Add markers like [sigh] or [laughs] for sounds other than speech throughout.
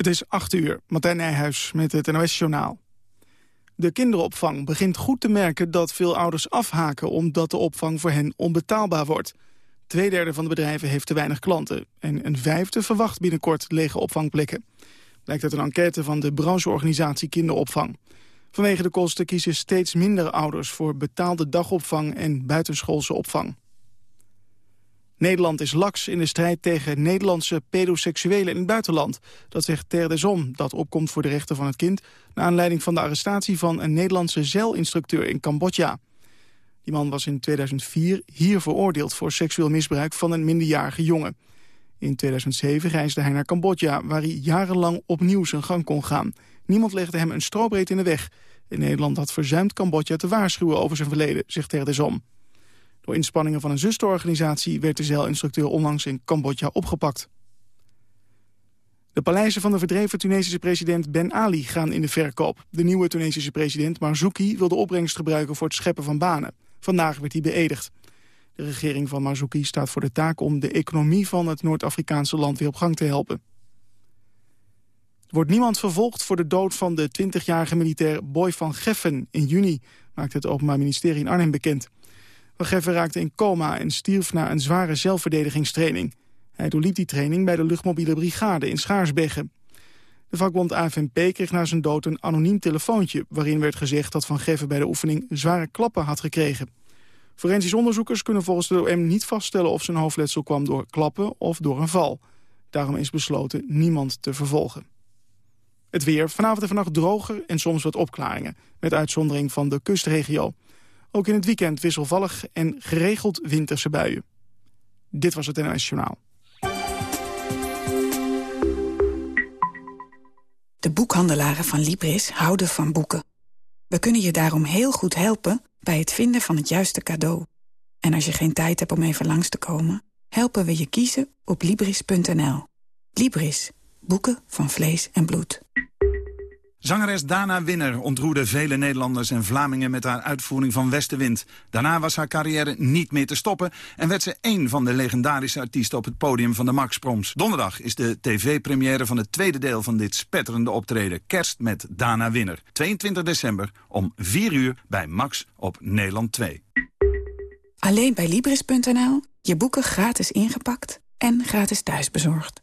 Het is 8 uur, Martijn Nijhuis met het NOS-journaal. De kinderopvang begint goed te merken dat veel ouders afhaken... omdat de opvang voor hen onbetaalbaar wordt. Tweederde van de bedrijven heeft te weinig klanten... en een vijfde verwacht binnenkort lege opvangplekken. Blijkt uit een enquête van de brancheorganisatie Kinderopvang. Vanwege de kosten kiezen steeds minder ouders... voor betaalde dagopvang en buitenschoolse opvang. Nederland is laks in de strijd tegen Nederlandse pedoseksuelen in het buitenland. Dat zegt Ter de Zon, dat opkomt voor de rechten van het kind... naar aanleiding van de arrestatie van een Nederlandse zeilinstructeur in Cambodja. Die man was in 2004 hier veroordeeld voor seksueel misbruik van een minderjarige jongen. In 2007 reisde hij naar Cambodja, waar hij jarenlang opnieuw zijn gang kon gaan. Niemand legde hem een strobreed in de weg. In Nederland had verzuimd Cambodja te waarschuwen over zijn verleden, zegt Ter de Zon. Door inspanningen van een zusterorganisatie werd de zeilinstructeur onlangs in Cambodja opgepakt. De paleizen van de verdreven Tunesische president Ben Ali gaan in de verkoop. De nieuwe Tunesische president Marzouki wil de opbrengst gebruiken voor het scheppen van banen. Vandaag werd hij beëdigd. De regering van Marzouki staat voor de taak om de economie van het Noord-Afrikaanse land weer op gang te helpen. Er wordt niemand vervolgd voor de dood van de 20-jarige militair Boy van Geffen in juni, maakt het Openbaar Ministerie in Arnhem bekend. Van Geffen raakte in coma en stierf na een zware zelfverdedigingstraining. Hij doorliep die training bij de luchtmobiele brigade in Schaarsbergen. De vakbond AFNP kreeg na zijn dood een anoniem telefoontje... waarin werd gezegd dat Van Geffen bij de oefening zware klappen had gekregen. Forensisch onderzoekers kunnen volgens de OM niet vaststellen... of zijn hoofdletsel kwam door klappen of door een val. Daarom is besloten niemand te vervolgen. Het weer, vanavond en vannacht droger en soms wat opklaringen... met uitzondering van de kustregio. Ook in het weekend wisselvallig en geregeld winterse buien. Dit was het NOS Journaal. De boekhandelaren van Libris houden van boeken. We kunnen je daarom heel goed helpen bij het vinden van het juiste cadeau. En als je geen tijd hebt om even langs te komen... helpen we je kiezen op Libris.nl. Libris. Boeken van vlees en bloed. Zangeres Dana Winner ontroerde vele Nederlanders en Vlamingen met haar uitvoering van Westenwind. Daarna was haar carrière niet meer te stoppen en werd ze één van de legendarische artiesten op het podium van de Max Proms. Donderdag is de tv-première van het tweede deel van dit spetterende optreden. Kerst met Dana Winner. 22 december om 4 uur bij Max op Nederland 2. Alleen bij Libris.nl. Je boeken gratis ingepakt en gratis thuisbezorgd.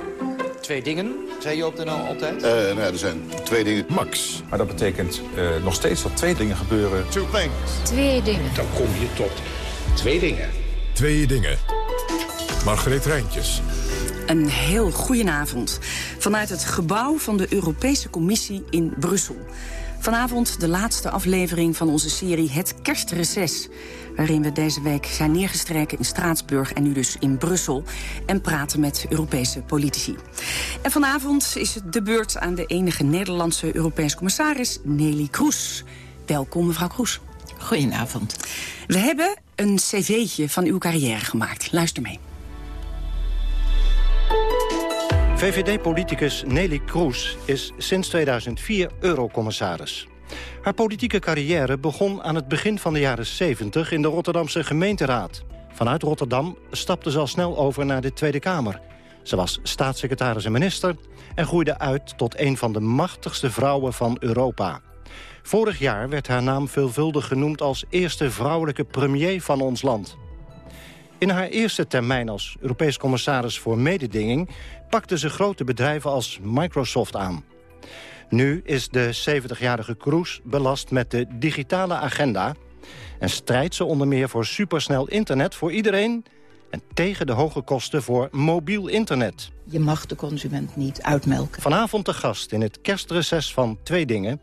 Twee dingen, zei je op de NL altijd? Uh, nou ja, er zijn twee dingen. Max. Maar dat betekent uh, nog steeds dat twee dingen gebeuren. Two things. Twee dingen. Dan kom je tot twee dingen. Twee dingen. Margreet Rijntjes. Een heel goedenavond. Vanuit het gebouw van de Europese Commissie in Brussel. Vanavond de laatste aflevering van onze serie Het Kerstreces waarin we deze week zijn neergestreken in Straatsburg en nu dus in Brussel... en praten met Europese politici. En vanavond is het de beurt aan de enige Nederlandse Europees commissaris Nelly Kroes. Welkom, mevrouw Kroes. Goedenavond. We hebben een cv'tje van uw carrière gemaakt. Luister mee. VVD-politicus Nelly Kroes is sinds 2004 eurocommissaris. Haar politieke carrière begon aan het begin van de jaren 70 in de Rotterdamse gemeenteraad. Vanuit Rotterdam stapte ze al snel over naar de Tweede Kamer. Ze was staatssecretaris en minister en groeide uit tot een van de machtigste vrouwen van Europa. Vorig jaar werd haar naam veelvuldig genoemd als eerste vrouwelijke premier van ons land. In haar eerste termijn als Europees commissaris voor mededinging... pakte ze grote bedrijven als Microsoft aan. Nu is de 70-jarige Kroes belast met de digitale agenda... en strijdt ze onder meer voor supersnel internet voor iedereen... en tegen de hoge kosten voor mobiel internet. Je mag de consument niet uitmelken. Vanavond de gast in het kerstreces van Twee Dingen...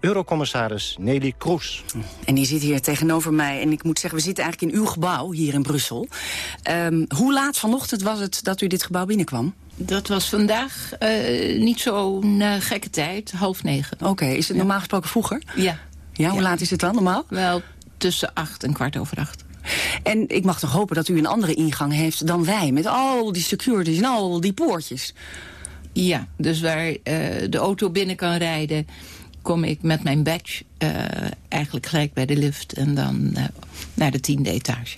Eurocommissaris Nelly Kroes. En die zit hier tegenover mij. En ik moet zeggen, we zitten eigenlijk in uw gebouw hier in Brussel. Um, hoe laat vanochtend was het dat u dit gebouw binnenkwam? Dat was vandaag uh, niet zo'n uh, gekke tijd, half negen. Oké, okay, is het normaal gesproken vroeger? Ja. Ja, hoe laat is het dan normaal? Wel tussen acht en kwart over acht. En ik mag toch hopen dat u een andere ingang heeft dan wij... met al die securities en al die poortjes. Ja, dus waar uh, de auto binnen kan rijden... kom ik met mijn badge uh, eigenlijk gelijk bij de lift... en dan uh, naar de tiende etage.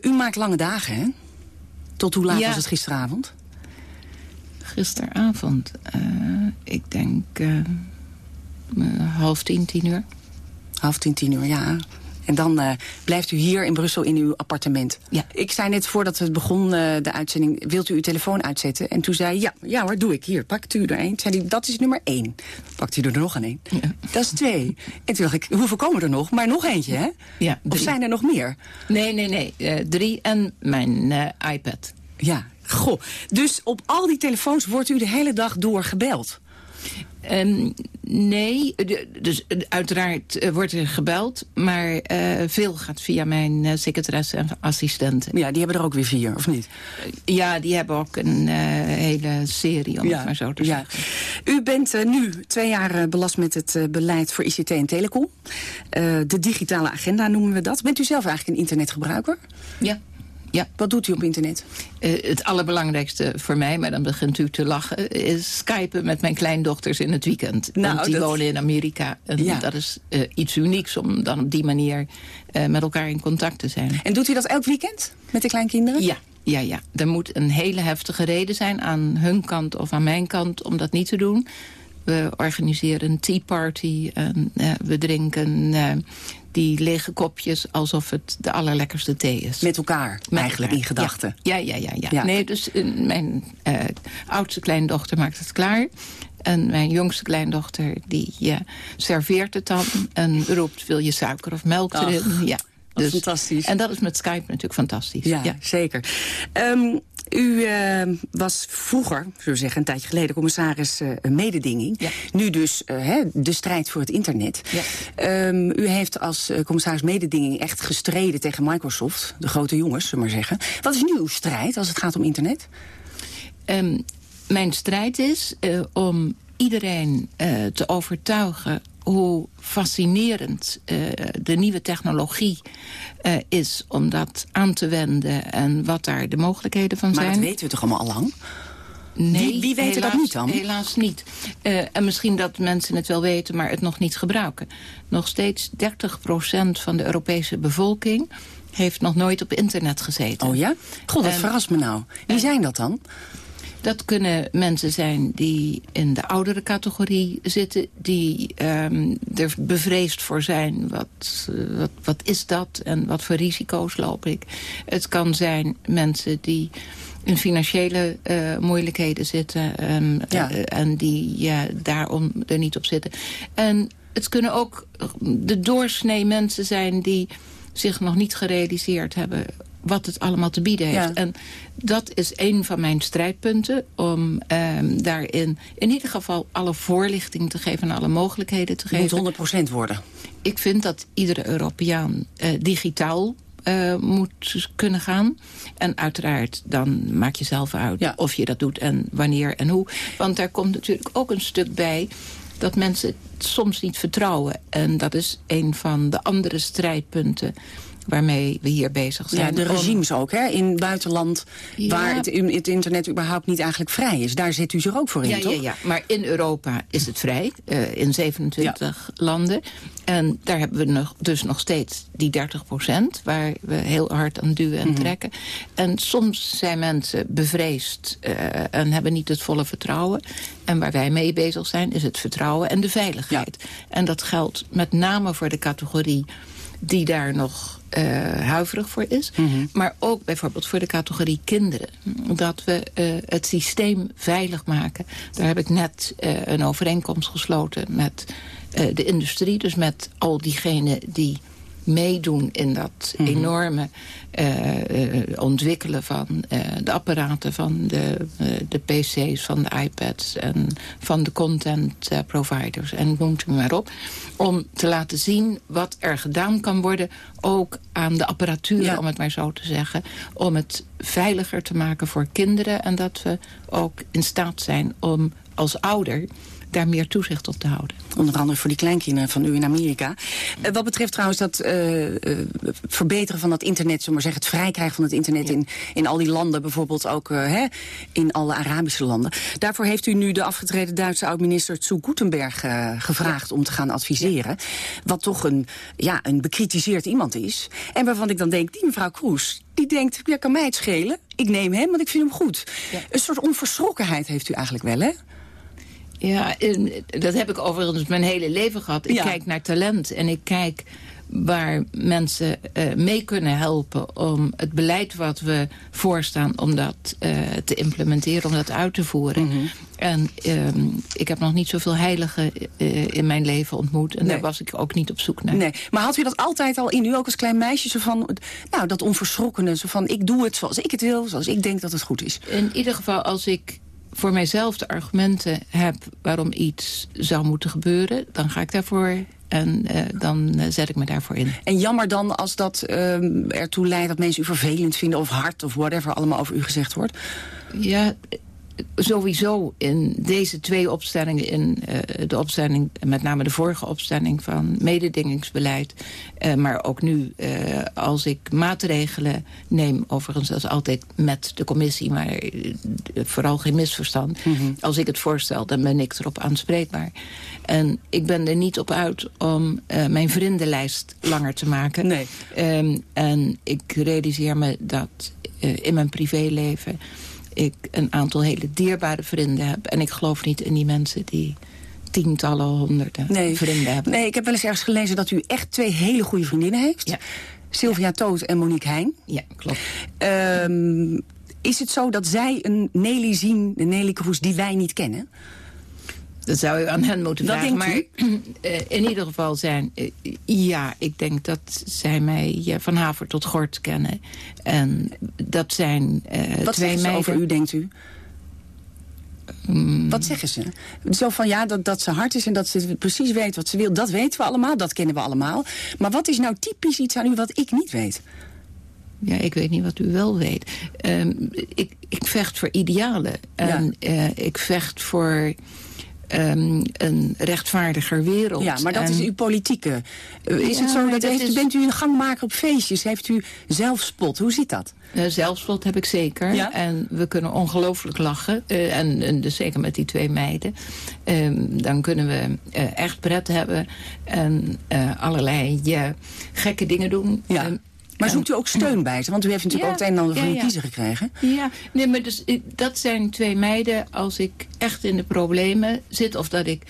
u maakt lange dagen, hè? Tot hoe laat ja. was het gisteravond? Gisteravond? ik denk half tien, tien uur. Half tien, tien uur, ja. En dan uh, blijft u hier in Brussel in uw appartement. Ja. Ik zei net voordat het begon, uh, de uitzending... wilt u uw telefoon uitzetten? En toen zei ja, ja hoor, doe ik. Hier, pakt u er één. Zei hij, dat is nummer één. Pakt u er nog een. Ja. Dat is twee. En toen dacht ik, hoeveel komen er nog? Maar nog eentje, hè? Ja, of zijn er nog meer? Nee, nee, nee. Uh, drie en mijn iPad. Ja, goh. Dus op al die telefoons wordt u de hele dag door gebeld? Um, nee, dus uiteraard uh, wordt er gebeld, maar uh, veel gaat via mijn uh, secretaresse en assistenten. Ja, die hebben er ook weer vier, of niet? ja, die hebben ook een hele serie, om ja, het maar zo te ja. zeggen. U bent nu twee jaar belast met het beleid voor ICT en telecom. de digitale agenda noemen we dat. Bent u zelf eigenlijk een internetgebruiker? Ja. Ja. Wat doet u op internet? Uh, het allerbelangrijkste voor mij, maar dan begint u te lachen... is skypen met mijn kleindochters in het weekend. Nou, Want die dat... wonen in Amerika. En ja. dat is uh, iets unieks om dan op die manier uh, met elkaar in contact te zijn. En doet u dat elk weekend met de kleinkinderen? Ja. Ja, ja. Er moet een hele heftige reden zijn aan hun kant of aan mijn kant om dat niet te doen. We organiseren een tea party en we drinken die lege kopjes alsof het de allerlekkerste thee is. Met elkaar, Met eigenlijk elkaar. in gedachten. Ja, ja, ja. ja, ja. Nee, dus uh, mijn uh, oudste kleindochter maakt het klaar. En mijn jongste kleindochter die uh, serveert het dan en roept... wil je suiker of melk erin? Ja. Dus, fantastisch. En dat is met Skype natuurlijk fantastisch. Ja, ja. zeker. Um, u uh, was vroeger, zullen we zeggen, een tijdje geleden... commissaris uh, mededinging. Ja. Nu dus uh, de strijd voor het internet. Ja. Um, u heeft als commissaris mededinging echt gestreden tegen Microsoft. De grote jongens, zullen we maar zeggen. Wat is nu uw strijd als het gaat om internet? Um, mijn strijd is om iedereen te overtuigen hoe fascinerend uh, de nieuwe technologie uh, is om dat aan te wenden en wat daar de mogelijkheden van maar zijn. Maar dat weten we toch allemaal al lang? Nee, wie, wie weet helaas, dat niet dan? Helaas niet. Uh, en misschien dat mensen het wel weten, maar het nog niet gebruiken. Nog steeds 30% van de Europese bevolking heeft nog nooit op internet gezeten. Oh ja? God, dat en, verrast me nou. Wie zijn dat dan? Dat kunnen mensen zijn die in de oudere categorie zitten... die um, er bevreesd voor zijn. Wat, uh, wat, wat is dat en wat voor risico's loop ik? Het kan zijn mensen die in financiële uh, moeilijkheden zitten... Um, ja. uh, en die ja, daarom er niet op zitten. En het kunnen ook de doorsnee mensen zijn... die zich nog niet gerealiseerd hebben wat het allemaal te bieden heeft. Ja. En dat is een van mijn strijdpunten. Om um, daarin in ieder geval alle voorlichting te geven... en alle mogelijkheden te Het geven. moet 100% worden. Ik vind dat iedere Europeaan uh, digitaal uh, moet kunnen gaan. En uiteraard, dan maak je zelf uit ja. of je dat doet en wanneer en hoe. Want daar komt natuurlijk ook een stuk bij dat mensen het soms niet vertrouwen. En dat is een van de andere strijdpunten waarmee we hier bezig zijn. Ja, de regimes ook, hè? In het buitenland, ja. waar het, het, internet überhaupt niet eigenlijk vrij is. Daar zit u zich ook voor in, ja, toch? Ja, ja, maar in Europa is het vrij, uh, in 27 ja. landen. En daar hebben we nog, dus nog steeds die 30 procent... waar we heel hard aan duwen en Mhm. trekken. Mm -hmm. En soms zijn mensen bevreesd uh, en hebben niet het volle vertrouwen. En waar wij mee bezig zijn, is het vertrouwen en de veiligheid. Ja. En dat geldt met name voor de categorie die daar nog uh, huiverig voor is. Mhm. Mm -hmm. Maar ook bijvoorbeeld voor de categorie kinderen. Dat we uh, het systeem veilig maken. Daar heb ik net uh, een overeenkomst gesloten met de industrie. Dus met al diegenen die meedoen in dat Mhm. mm -hmm. enorme ontwikkelen van de apparaten... van de, de pc's, van de iPads en van de content providers. En noemt u maar op. Om te laten zien wat er gedaan kan worden... ook aan de apparatuur, Ja. om het maar zo te zeggen. Om het veiliger te maken voor kinderen. En dat we ook in staat zijn om als ouder daar meer toezicht op te houden. Onder andere voor die kleinkinderen van u in Amerika. Uh, wat betreft trouwens dat uh, uh, verbeteren van dat internet, zullen maar zeggen, het vrijkrijgen van het internet in, in al die landen, bijvoorbeeld ook hè, in alle Arabische landen. Daarvoor heeft u nu de afgetreden Duitse oud-minister Tsu Gutenberg gevraagd ja. om te gaan adviseren. Wat toch een, ja, een bekritiseerd iemand is. En waarvan ik dan denk, die mevrouw Kroes, die denkt, ja, kan mij het schelen. Ik neem hem, want ik vind hem goed. Een soort onverschrokkenheid heeft u eigenlijk wel, hè? Ja, dat heb ik overigens mijn hele leven gehad. Ik kijk naar talent en ik kijk waar mensen uh, mee kunnen helpen om het beleid wat we voorstaan... om dat uh, te implementeren, om dat uit te voeren. Mm -hmm. En uh, ik heb nog niet zoveel heiligen uh, in mijn leven ontmoet. En nee. daar was ik ook niet op zoek naar. Nee. Maar had u dat altijd al in u, ook als klein meisje? Zo van, nou, dat onverschrokkene, zo van ik doe het zoals ik het wil... zoals ik denk dat het goed is. In ieder geval, als ik voor mijzelf de argumenten heb waarom iets zou moeten gebeuren... dan ga ik daarvoor en uh, dan uh, zet ik me daarvoor in. En jammer dan als dat uh, ertoe leidt dat mensen u vervelend vinden... of hard of whatever allemaal over u gezegd wordt? Ja, sowieso in deze twee opstellingen... in uh, de opstelling, met name de vorige opstelling van mededingingsbeleid... Uh, maar ook nu, uh, als ik maatregelen neem... overigens dat is altijd met de commissie, maar vooral geen misverstand... Mm -hmm. als ik het voorstel, dan ben ik erop aanspreekbaar. En ik ben er niet op uit om mijn vriendenlijst langer te maken. Nee. Um, en ik realiseer me dat in mijn privéleven ik een aantal hele dierbare vrienden heb. En ik geloof niet in die mensen die tientallen, honderden nee. vrienden hebben. Nee, ik heb wel eens ergens gelezen dat u echt twee hele goede vriendinnen heeft. Ja. Sylvia. Toot en Monique Heijn. Ja, klopt. Um, is het zo dat zij een Nelly zien, de Nelly Kroes, die wij niet kennen? Dat zou u aan hen moeten dat vragen. Maar uh, in ieder geval zijn... Uh, ja, ik denk dat zij mij uh, van haver tot gort kennen. En dat zijn Wat twee meiden... over u, denkt u? Mm. Wat zeggen ze? Zo van ja, dat, dat ze hard is en dat ze precies weet wat ze wil. Dat weten we allemaal, dat kennen we allemaal. Maar wat is nou typisch iets aan u wat ik niet weet? Ja, ik weet niet wat u wel weet. Um, ik, ik vecht voor idealen. En ja. ik vecht voor um, een rechtvaardiger wereld. Ja, maar dat en... is uw politieke. Is ja, het zo dat, dat heeft, is... bent u een gangmaker op feestjes? Heeft u zelfspot? Hoe zit dat? Uh, zelfspot heb ik zeker. Ja? En we kunnen ongelooflijk lachen. Uh, en, en dus zeker met die twee meiden. Uh, dan kunnen we echt pret hebben. En allerlei gekke dingen doen. Ja. Maar zoekt u ook steun bij ze? Want u heeft natuurlijk ja, ook het een en ander van kiezer gekregen. Ja, nee, maar dus, dat zijn twee meiden als ik echt in de problemen zit... of dat ik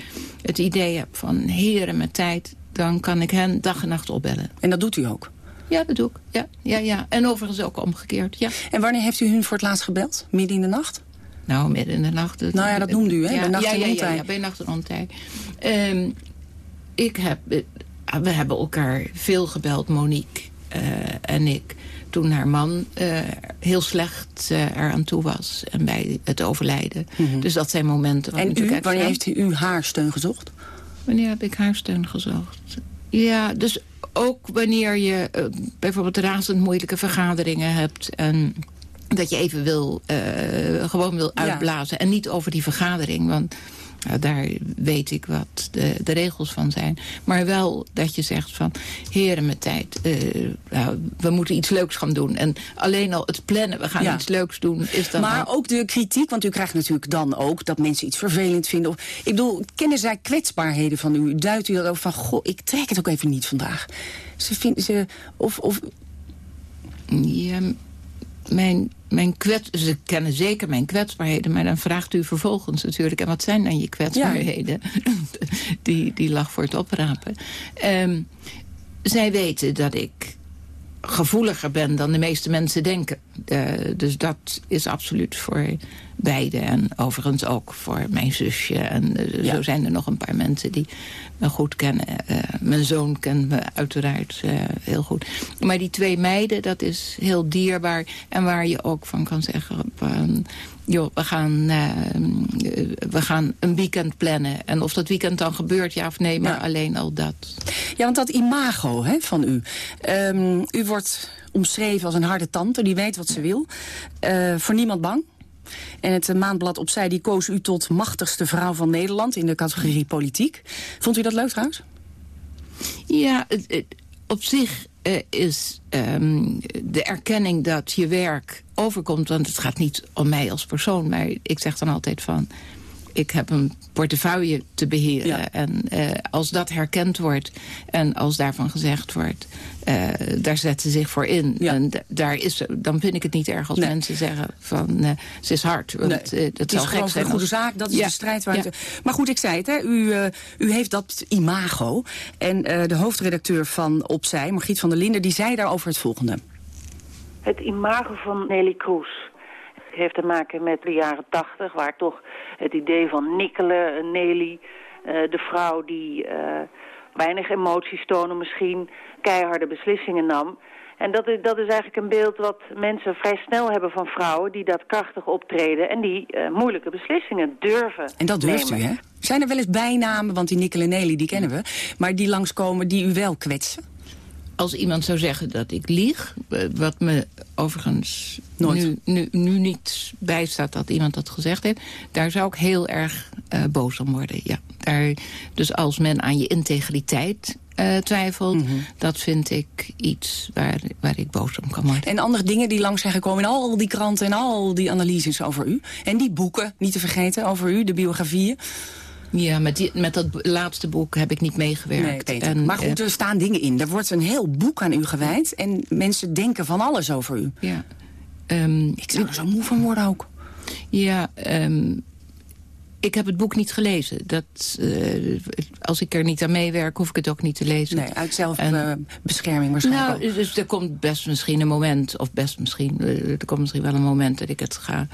het idee heb van heren met tijd... dan kan ik hen dag en nacht opbellen. En dat doet u ook? Ja, dat doe ik. Ja, ja, ja. En overigens ook omgekeerd, ja. En wanneer heeft u hun voor het laatst gebeld? Midden in de nacht? Nou, midden in de nacht. Het, nou ja, dat noemde u, hè? Ja, bij nacht ja, en ja, ontij. Ja, ja, bij nacht en ontij. Um, ik heb... We hebben elkaar veel gebeld, Monique en ik toen haar man uh, heel slecht uh, eraan toe was. En bij het overlijden. Mm -hmm. Dus dat zijn momenten... En u, wanneer heeft u haar steun gezocht? Wanneer heb ik haar steun gezocht? Ja, dus ook wanneer je uh, bijvoorbeeld razend moeilijke vergaderingen hebt... en dat je even wil, gewoon wil uitblazen. Ja. En niet over die vergadering, want... Nou, daar weet ik wat de, de, regels van zijn. Maar wel dat je zegt van... heren met tijd, uh, nou, we moeten iets leuks gaan doen. En alleen al het plannen, we gaan ja. iets leuks doen... is dan Maar al... ook de kritiek, want u krijgt natuurlijk dan ook... dat mensen iets vervelend vinden. Of, ik bedoel, kennen zij kwetsbaarheden van u? Duidt u dat ook van, goh, ik trek het ook even niet vandaag? Ze vinden ze... Of, of... Ja, mijn, mijn kwets, ze kennen zeker mijn kwetsbaarheden... maar dan vraagt u vervolgens natuurlijk... en wat zijn dan je kwetsbaarheden? Ja. [laughs] die, die lag voor het oprapen. Um, zij weten dat ik gevoeliger ben dan de meeste mensen denken. Uh, dus dat is absoluut voor beide. En overigens ook voor mijn zusje. En uh, ja. zo zijn er nog een paar mensen die me goed kennen. Uh, mijn zoon kent me uiteraard heel goed. Maar die twee meiden, dat is heel dierbaar. En waar je ook van kan zeggen... joh, we gaan, we gaan een weekend plannen. En of dat weekend dan gebeurt, ja of nee, maar ja. alleen al dat. Ja, want dat imago hè, van u. Um, u wordt omschreven als een harde tante, die weet wat ze wil. Uh, voor niemand bang. En het maandblad Opzij die koos u tot machtigste vrouw van Nederland... in de categorie politiek. Vond u dat leuk trouwens? Ja, op zich uh, is um, de erkenning dat je werk overkomt... want het gaat niet om mij als persoon, maar ik zeg dan altijd van ik heb een portefeuille te beheren. En uh, als dat herkend wordt en als daarvan gezegd wordt... Uh, daar zetten ze zich voor in. En daar is, dan vind ik het niet erg als mensen zeggen van uh, ze is hard. Want, nee. dat het is gewoon een goede zaak, dat is ja. de strijd. Waar ja. Maar goed, ik zei het, hè, u, u heeft dat imago. En de hoofdredacteur van Opzij, Margriet van der Linden... die zei daarover het volgende. Het imago van Nelly Kroes heeft te maken met de jaren tachtig... waar toch het idee van nikkelen, Nelly, uh, de vrouw die uh, weinig emoties tonen misschien... keiharde beslissingen nam... En dat is, dat is eigenlijk een beeld wat mensen vrij snel hebben van vrouwen... die dat krachtig optreden en die uh, moeilijke beslissingen durven En dat durft nemen. u, hè? Zijn er wel eens bijnamen, want die Nikkel en Nelly die kennen we... maar die langskomen die u wel kwetsen? Als iemand zou zeggen dat ik lieg... wat me overigens nu, nu, nu, niet bijstaat dat iemand dat gezegd heeft... daar zou ik heel erg uh, boos om worden, ja. Daar, dus als men aan je integriteit uh, twijfelt... Mm -hmm. dat vind ik iets waar, waar ik boos om kan worden. En andere dingen die langs zijn gekomen in al die kranten... en al die analyses over u. En die boeken, niet te vergeten, over u, de biografieën... Ja, met, die, met dat laatste boek heb ik niet meegewerkt. Nee, en, maar goed, er staan dingen in. Er wordt een heel boek aan u gewijd. En mensen denken van alles over u. Ja. Um, ik zou er zo moe van worden ook. Ja, um, ik heb het boek niet gelezen. Dat, uh, als ik er niet aan meewerk, hoef ik het ook niet te lezen. Nee, uit zelfbescherming uh, waarschijnlijk Nou, dus er komt best misschien een moment... of best misschien, uh, er komt misschien wel een moment dat ik het ga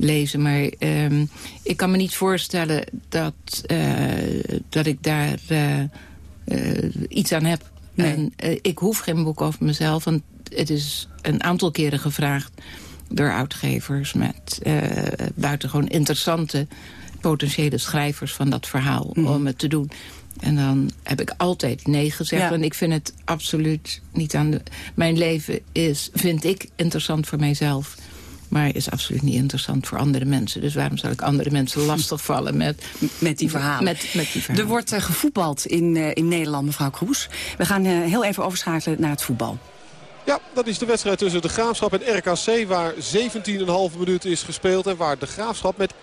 lezen. Maar um, ik kan me niet voorstellen dat, uh, dat ik daar uh, uh, iets aan heb. Nee. En ik hoef geen boek over mezelf. Want het is een aantal keren gevraagd door uitgevers... met buitengewoon interessante potentiële schrijvers van dat verhaal... Mm. om het te doen. En dan heb ik altijd nee gezegd. Ja. En ik vind het absoluut niet aan de... Mijn leven is, vind ik, interessant voor mijzelf maar is absoluut niet interessant voor andere mensen. Dus waarom zou ik andere mensen lastigvallen met, met die verhalen? Met, met die verhalen. Er wordt uh, gevoetbald in, uh, in Nederland, mevrouw Kroes. We gaan uh, heel even overschakelen naar het voetbal. Ja, dat is de wedstrijd tussen de Graafschap en RKC... waar 17,5 minuten is gespeeld... en waar de Graafschap met 1-0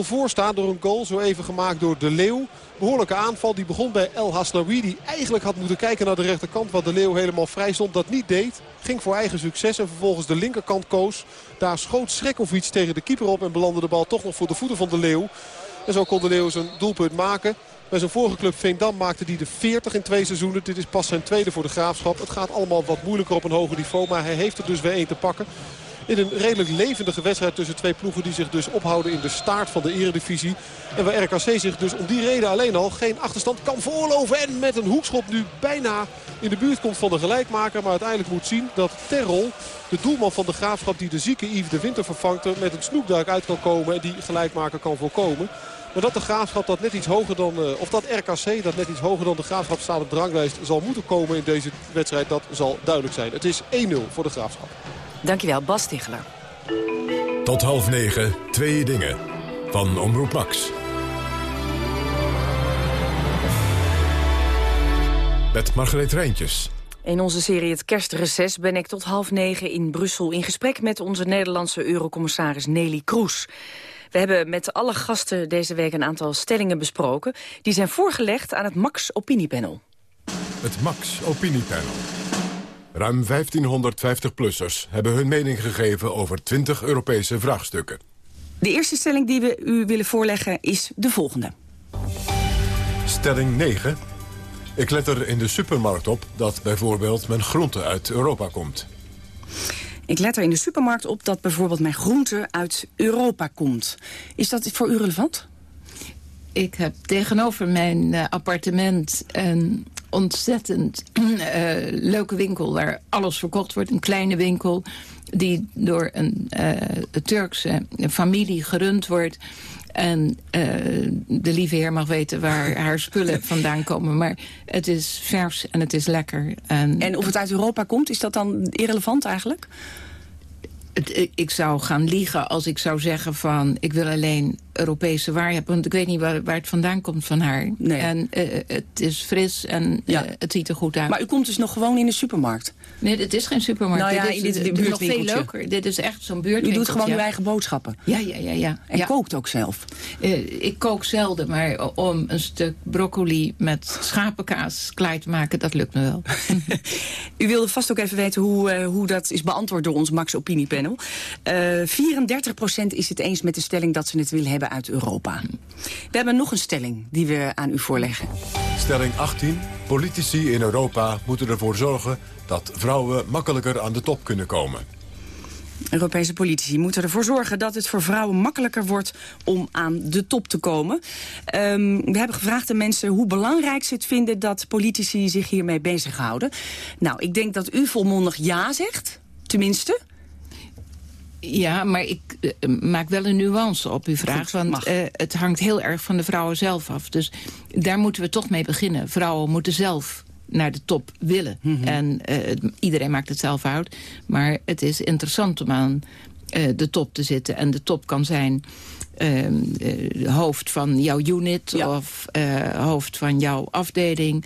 voor staat door een goal. Zo even gemaakt door De Leeuw. Behoorlijke aanval. Die begon bij El Haslaoui. Die eigenlijk had moeten kijken naar de rechterkant... wat De Leeuw helemaal vrij stond. Dat niet deed. Ging voor eigen succes en vervolgens de linkerkant koos. Daar schoot Schrekovic tegen de keeper op... en belandde de bal toch nog voor de voeten van De Leeuw. En zo kon De Leeuw zijn doelpunt maken... Bij zijn vorige club Veendam maakte hij de 40 in twee seizoenen. Dit is pas zijn tweede voor de Graafschap. Het gaat allemaal wat moeilijker op een hoger niveau. Maar hij heeft er dus weer één te pakken. In een redelijk levendige wedstrijd tussen twee ploegen die zich dus ophouden in de staart van de eredivisie. En waar RKC zich dus om die reden alleen al geen achterstand kan veroorloven. En met een hoekschop nu bijna in de buurt komt van de gelijkmaker. Maar uiteindelijk moet zien dat Terrol, de doelman van de Graafschap die de zieke Yves de Winter vervangt... er met een snoepduik uit kan komen en die gelijkmaker kan voorkomen. Maar dat de Graafschap dat net iets hoger dan, uh, of dat RKC dat net iets hoger dan de Graafschap staat op de ranglijst zal moeten komen in deze wedstrijd, dat zal duidelijk zijn. Het is 1-0 voor de Graafschap. Dankjewel, Bas Ticheler. Tot half negen, twee dingen. Van Omroep Max. Met Margreet Rijntjes. In onze serie Het Kerstreces ben ik tot half negen in Brussel... in gesprek met onze Nederlandse eurocommissaris Nelly Kroes. We hebben met alle gasten deze week een aantal stellingen besproken. Die zijn voorgelegd aan het Max Opiniepanel. Het Max Opiniepanel. Ruim 1550-plussers hebben hun mening gegeven over 20 Europese vraagstukken. De eerste stelling die we u willen voorleggen is de volgende. Stelling 9. Ik let er in de supermarkt op dat bijvoorbeeld mijn groente uit Europa komt. Ik let er in de supermarkt op dat bijvoorbeeld mijn groente uit Europa komt. Is dat voor u relevant? Ik heb tegenover mijn uh, appartement een ontzettend uh, [clears throat] leuke winkel... waar alles verkocht wordt, een kleine winkel... die door een uh, Turkse familie gerund wordt... En uh, de lieve heer mag weten waar haar spullen [laughs] vandaan komen. Maar het is vers en het is lekker. En, en of het uit Europa komt, is dat dan irrelevant eigenlijk? ik zou gaan liegen als ik zou zeggen van... ik wil alleen Europese waarheid. Want ik weet niet waar, waar het vandaan komt van haar. Nee. En uh, het is fris en ja. uh, het ziet er goed uit. Maar u komt dus nog gewoon in de supermarkt? Nee, dit is geen supermarkt. Nou ja, dit is, in dit, dit nog veel leuker. Dit is echt zo'n buurt. U doet gewoon uw eigen boodschappen? Ja, ja, ja. ja. En ja. kookt ook zelf? Uh, ik kook zelden, maar om een stuk broccoli met schapenkaas klaar te maken, dat lukt me wel. [laughs] u wilde vast ook even weten hoe, hoe dat is beantwoord door ons Max Opiniepanel. 34% is het eens met de stelling dat ze het willen hebben uit Europa. We hebben nog een stelling die we aan u voorleggen. Stelling 18. Politici in Europa moeten ervoor zorgen dat vrouwen makkelijker aan de top kunnen komen. Europese politici moeten ervoor zorgen dat het voor vrouwen makkelijker wordt om aan de top te komen. Um, we hebben gevraagd aan mensen hoe belangrijk ze het vinden dat politici zich hiermee bezighouden. Nou, ik denk dat u volmondig ja zegt, tenminste. Ja, maar ik uh, maak wel een nuance op uw vraag. Goed, want uh, het hangt heel erg van de vrouwen zelf af. Dus daar moeten we toch mee beginnen. Vrouwen moeten zelf naar de top willen. Mm -hmm. En uh, iedereen maakt het zelf uit. Maar het is interessant om aan de top te zitten. En de top kan zijn... Uh, hoofd van jouw unit ja. of hoofd van jouw afdeling.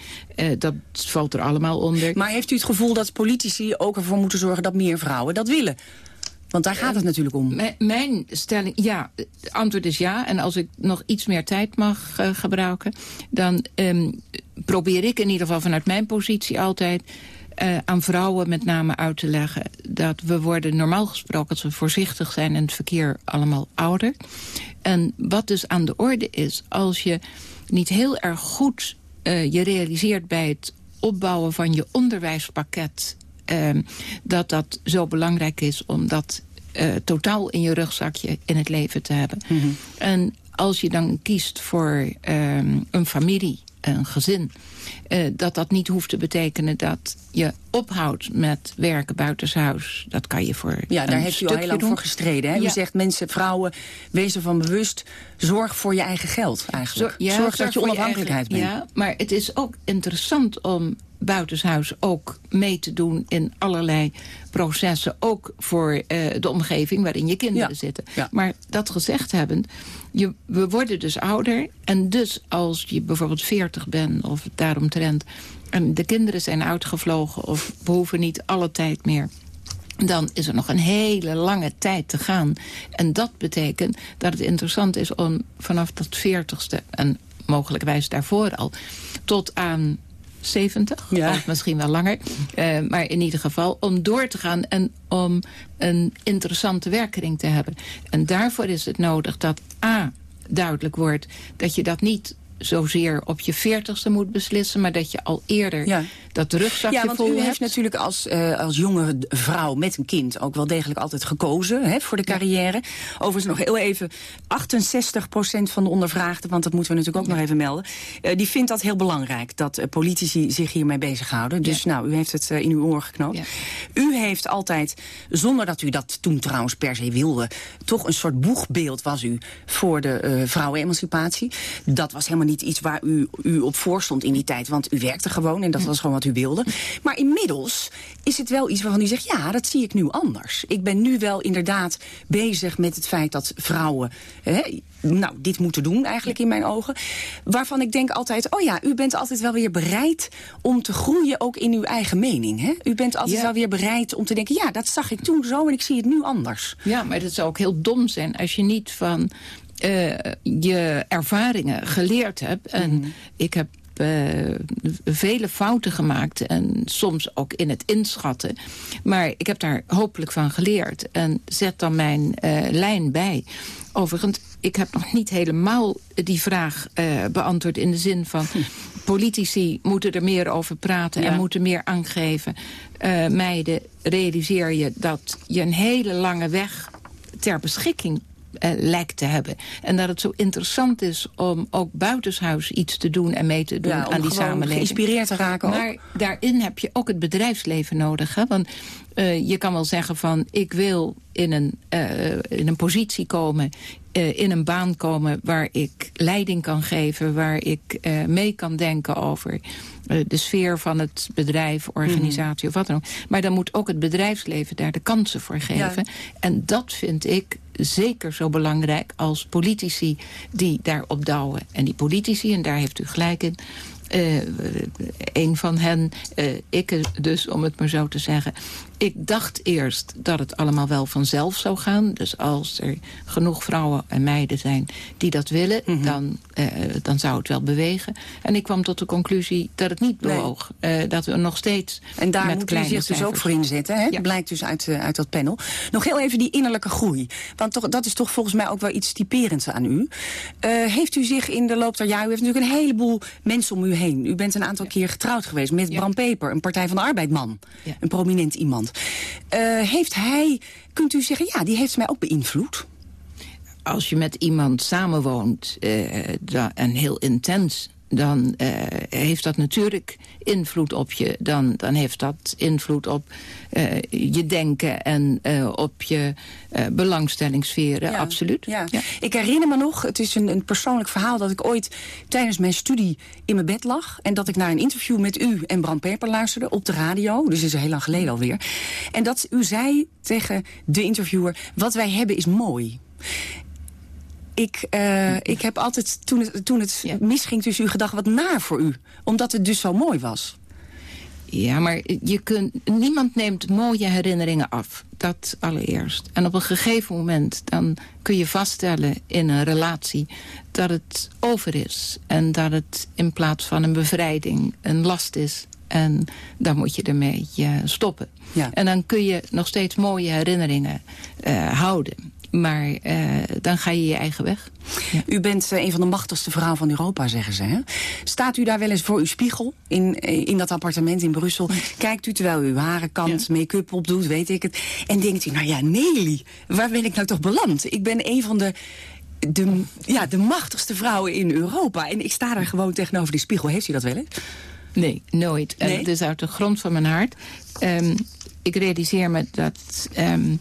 Dat valt er allemaal onder. Maar heeft u het gevoel dat politici ook ervoor moeten zorgen... dat meer vrouwen dat willen? Want daar gaat het natuurlijk om. Mijn stelling, ja, het antwoord is ja. En als ik nog iets meer tijd mag uh, gebruiken... dan um, probeer ik in ieder geval vanuit mijn positie altijd... Uh, aan vrouwen met name uit te leggen... dat we worden normaal gesproken, als we voorzichtig zijn... in het verkeer allemaal ouder. En wat dus aan de orde is... als je niet heel erg goed uh, je realiseert bij het opbouwen van je onderwijspakket... Uh, dat dat zo belangrijk is om dat uh, totaal in je rugzakje in het leven te hebben. Mm -hmm. En als je dan kiest voor um, een familie, een gezin... Uh, dat dat niet hoeft te betekenen dat je ophoudt met werken buitenshuis. Dat kan je voor Ja, daar heeft u al heel lang voor gestreden. Hè? Ja. U zegt mensen, vrouwen, wees ervan bewust... zorg voor je eigen geld eigenlijk. Ja, zorg, zorg dat je onafhankelijkheid je eigen, bent. Ja, maar het is ook interessant om buitenshuis ook mee te doen in allerlei processen. Ook voor uh, de omgeving waarin je kinderen ja. zitten. Ja. Maar dat gezegd hebbend, je, we worden dus ouder. En dus als je bijvoorbeeld 40 bent of daaromtrent... en de kinderen zijn uitgevlogen of behoeven niet alle tijd meer dan is er nog een hele lange tijd te gaan. En dat betekent dat het interessant is om vanaf dat veertigste... en mogelijkwijs daarvoor al, tot aan 70, ja. of misschien wel langer. Uh, maar in ieder geval om door te gaan en om een interessante werkering te hebben. En daarvoor is het nodig dat A, duidelijk wordt dat je dat niet zozeer op je veertigste moet beslissen... maar dat je al eerder ja. Dat rugzakje Ja, want vol u hebt. heeft natuurlijk als, uh, als jonge vrouw met een kind... ook wel degelijk altijd gekozen hè, voor de carrière. Overigens nog heel even, 68% van de ondervraagden... want dat moeten we natuurlijk ook nog even melden... Uh, die vindt dat heel belangrijk, dat uh, politici zich hiermee bezighouden. Dus nou, u heeft het in uw oor geknoopt. U heeft altijd, zonder dat u dat toen trouwens per se wilde... toch een soort boegbeeld was u voor de vrouwenemancipatie. Dat was helemaal niet iets waar u, u op voor stond in die tijd. Want u werkte gewoon en dat was gewoon wat u wilde. Maar inmiddels is het wel iets waarvan u zegt... ja, dat zie ik nu anders. Ik ben nu wel inderdaad bezig met het feit dat vrouwen... Hè, nou, dit moeten doen eigenlijk in mijn ogen. Waarvan ik denk altijd, oh ja, u bent altijd wel weer bereid... om te groeien ook in uw eigen mening. Hè? U bent altijd ja. wel weer bereid om te denken... ja, dat zag ik toen zo en ik zie het nu anders. Ja, maar het zou ook heel dom zijn als je niet van... Uh, je ervaringen geleerd hebt. En mm. ik heb vele fouten gemaakt. En soms ook in het inschatten. Maar ik heb daar hopelijk van geleerd. En zet dan mijn uh, lijn bij. Overigens, ik heb nog niet helemaal die vraag uh, beantwoord... in de zin van hm. politici moeten er meer over praten... Ja. en moeten meer aangeven. meiden, realiseer je dat je een hele lange weg ter beschikking uh, lijkt te hebben. En dat het zo interessant is om ook buitenshuis iets te doen... en mee te doen ja, aan die samenleving. geïnspireerd te raken Maar ook. daarin heb je ook het bedrijfsleven nodig. Hè? Want uh, je kan wel zeggen van... ik wil in een, uh, in een positie komen uh, in een baan komen waar ik leiding kan geven... waar ik uh, mee kan denken over uh, de sfeer van het bedrijf, organisatie mm. of wat dan ook. Maar dan moet ook het bedrijfsleven daar de kansen voor geven. Ja. En dat vind ik zeker zo belangrijk als politici die daarop douwen. En die politici, en daar heeft u gelijk in... Uh, een van hen, uh, ik dus, om het maar zo te zeggen... Ik dacht eerst dat het allemaal wel vanzelf zou gaan. Dus als er genoeg vrouwen en meiden zijn die dat willen... Mm -hmm. dan, uh, dan zou het wel bewegen. En ik kwam tot de conclusie dat het niet bewoog. Nee. Dat we nog steeds En daar moet u zich dus ook voor inzetten. Hè? Ja. Blijkt dus uit, uit dat panel. Nog heel even die innerlijke groei. Want toch, dat is toch volgens mij ook wel iets typerends aan u. heeft u zich in de loop der jaren... U heeft natuurlijk een heleboel mensen om u heen. U bent een aantal ja. keer getrouwd geweest met ja. Bram Peper. Een Partij van de Arbeidman. Een prominent iemand. Uh, heeft hij, kunt u zeggen, ja, die heeft mij ook beïnvloed? Als je met iemand samenwoont uh, en heel intens dan uh, heeft dat natuurlijk invloed op je. Dan, dan heeft dat invloed op uh, je denken en uh, op je belangstellingssferen, ja, absoluut. Ja. ja. Ik herinner me nog, het is een, een, persoonlijk verhaal... dat ik ooit tijdens mijn studie in mijn bed lag... en dat ik naar een interview met u en Bram Perper luisterde op de radio. Dus is heel lang geleden alweer. En dat u zei tegen de interviewer... wat wij hebben is mooi ik, uh, ik heb altijd, toen het, toen het ja. misging tussen u, gedacht wat naar voor u. Omdat het dus zo mooi was. Ja, maar je kunt, niemand neemt mooie herinneringen af. Dat allereerst. En op een gegeven moment dan kun je vaststellen in een relatie... dat het over is. En dat het in plaats van een bevrijding een last is. En dan moet je ermee uh, stoppen. Ja. En dan kun je nog steeds mooie herinneringen uh, houden. Maar uh, dan ga je je eigen weg. Ja. U bent uh, een van de machtigste vrouwen van Europa, zeggen ze. Hè? Staat u daar wel eens voor uw spiegel in, in dat appartement in Brussel? Kijkt u terwijl u uw haren kant, ja. make-up opdoet, weet ik het. En denkt u, nou ja, Nelly, waar ben ik nou toch beland? Ik ben een van de de, ja, de machtigste vrouwen in Europa. En ik sta daar gewoon tegenover die spiegel. Heeft u dat wel eens? Nee, nooit. Nee? Uh, dus uit de grond van mijn hart. Um, ik realiseer me dat... Um,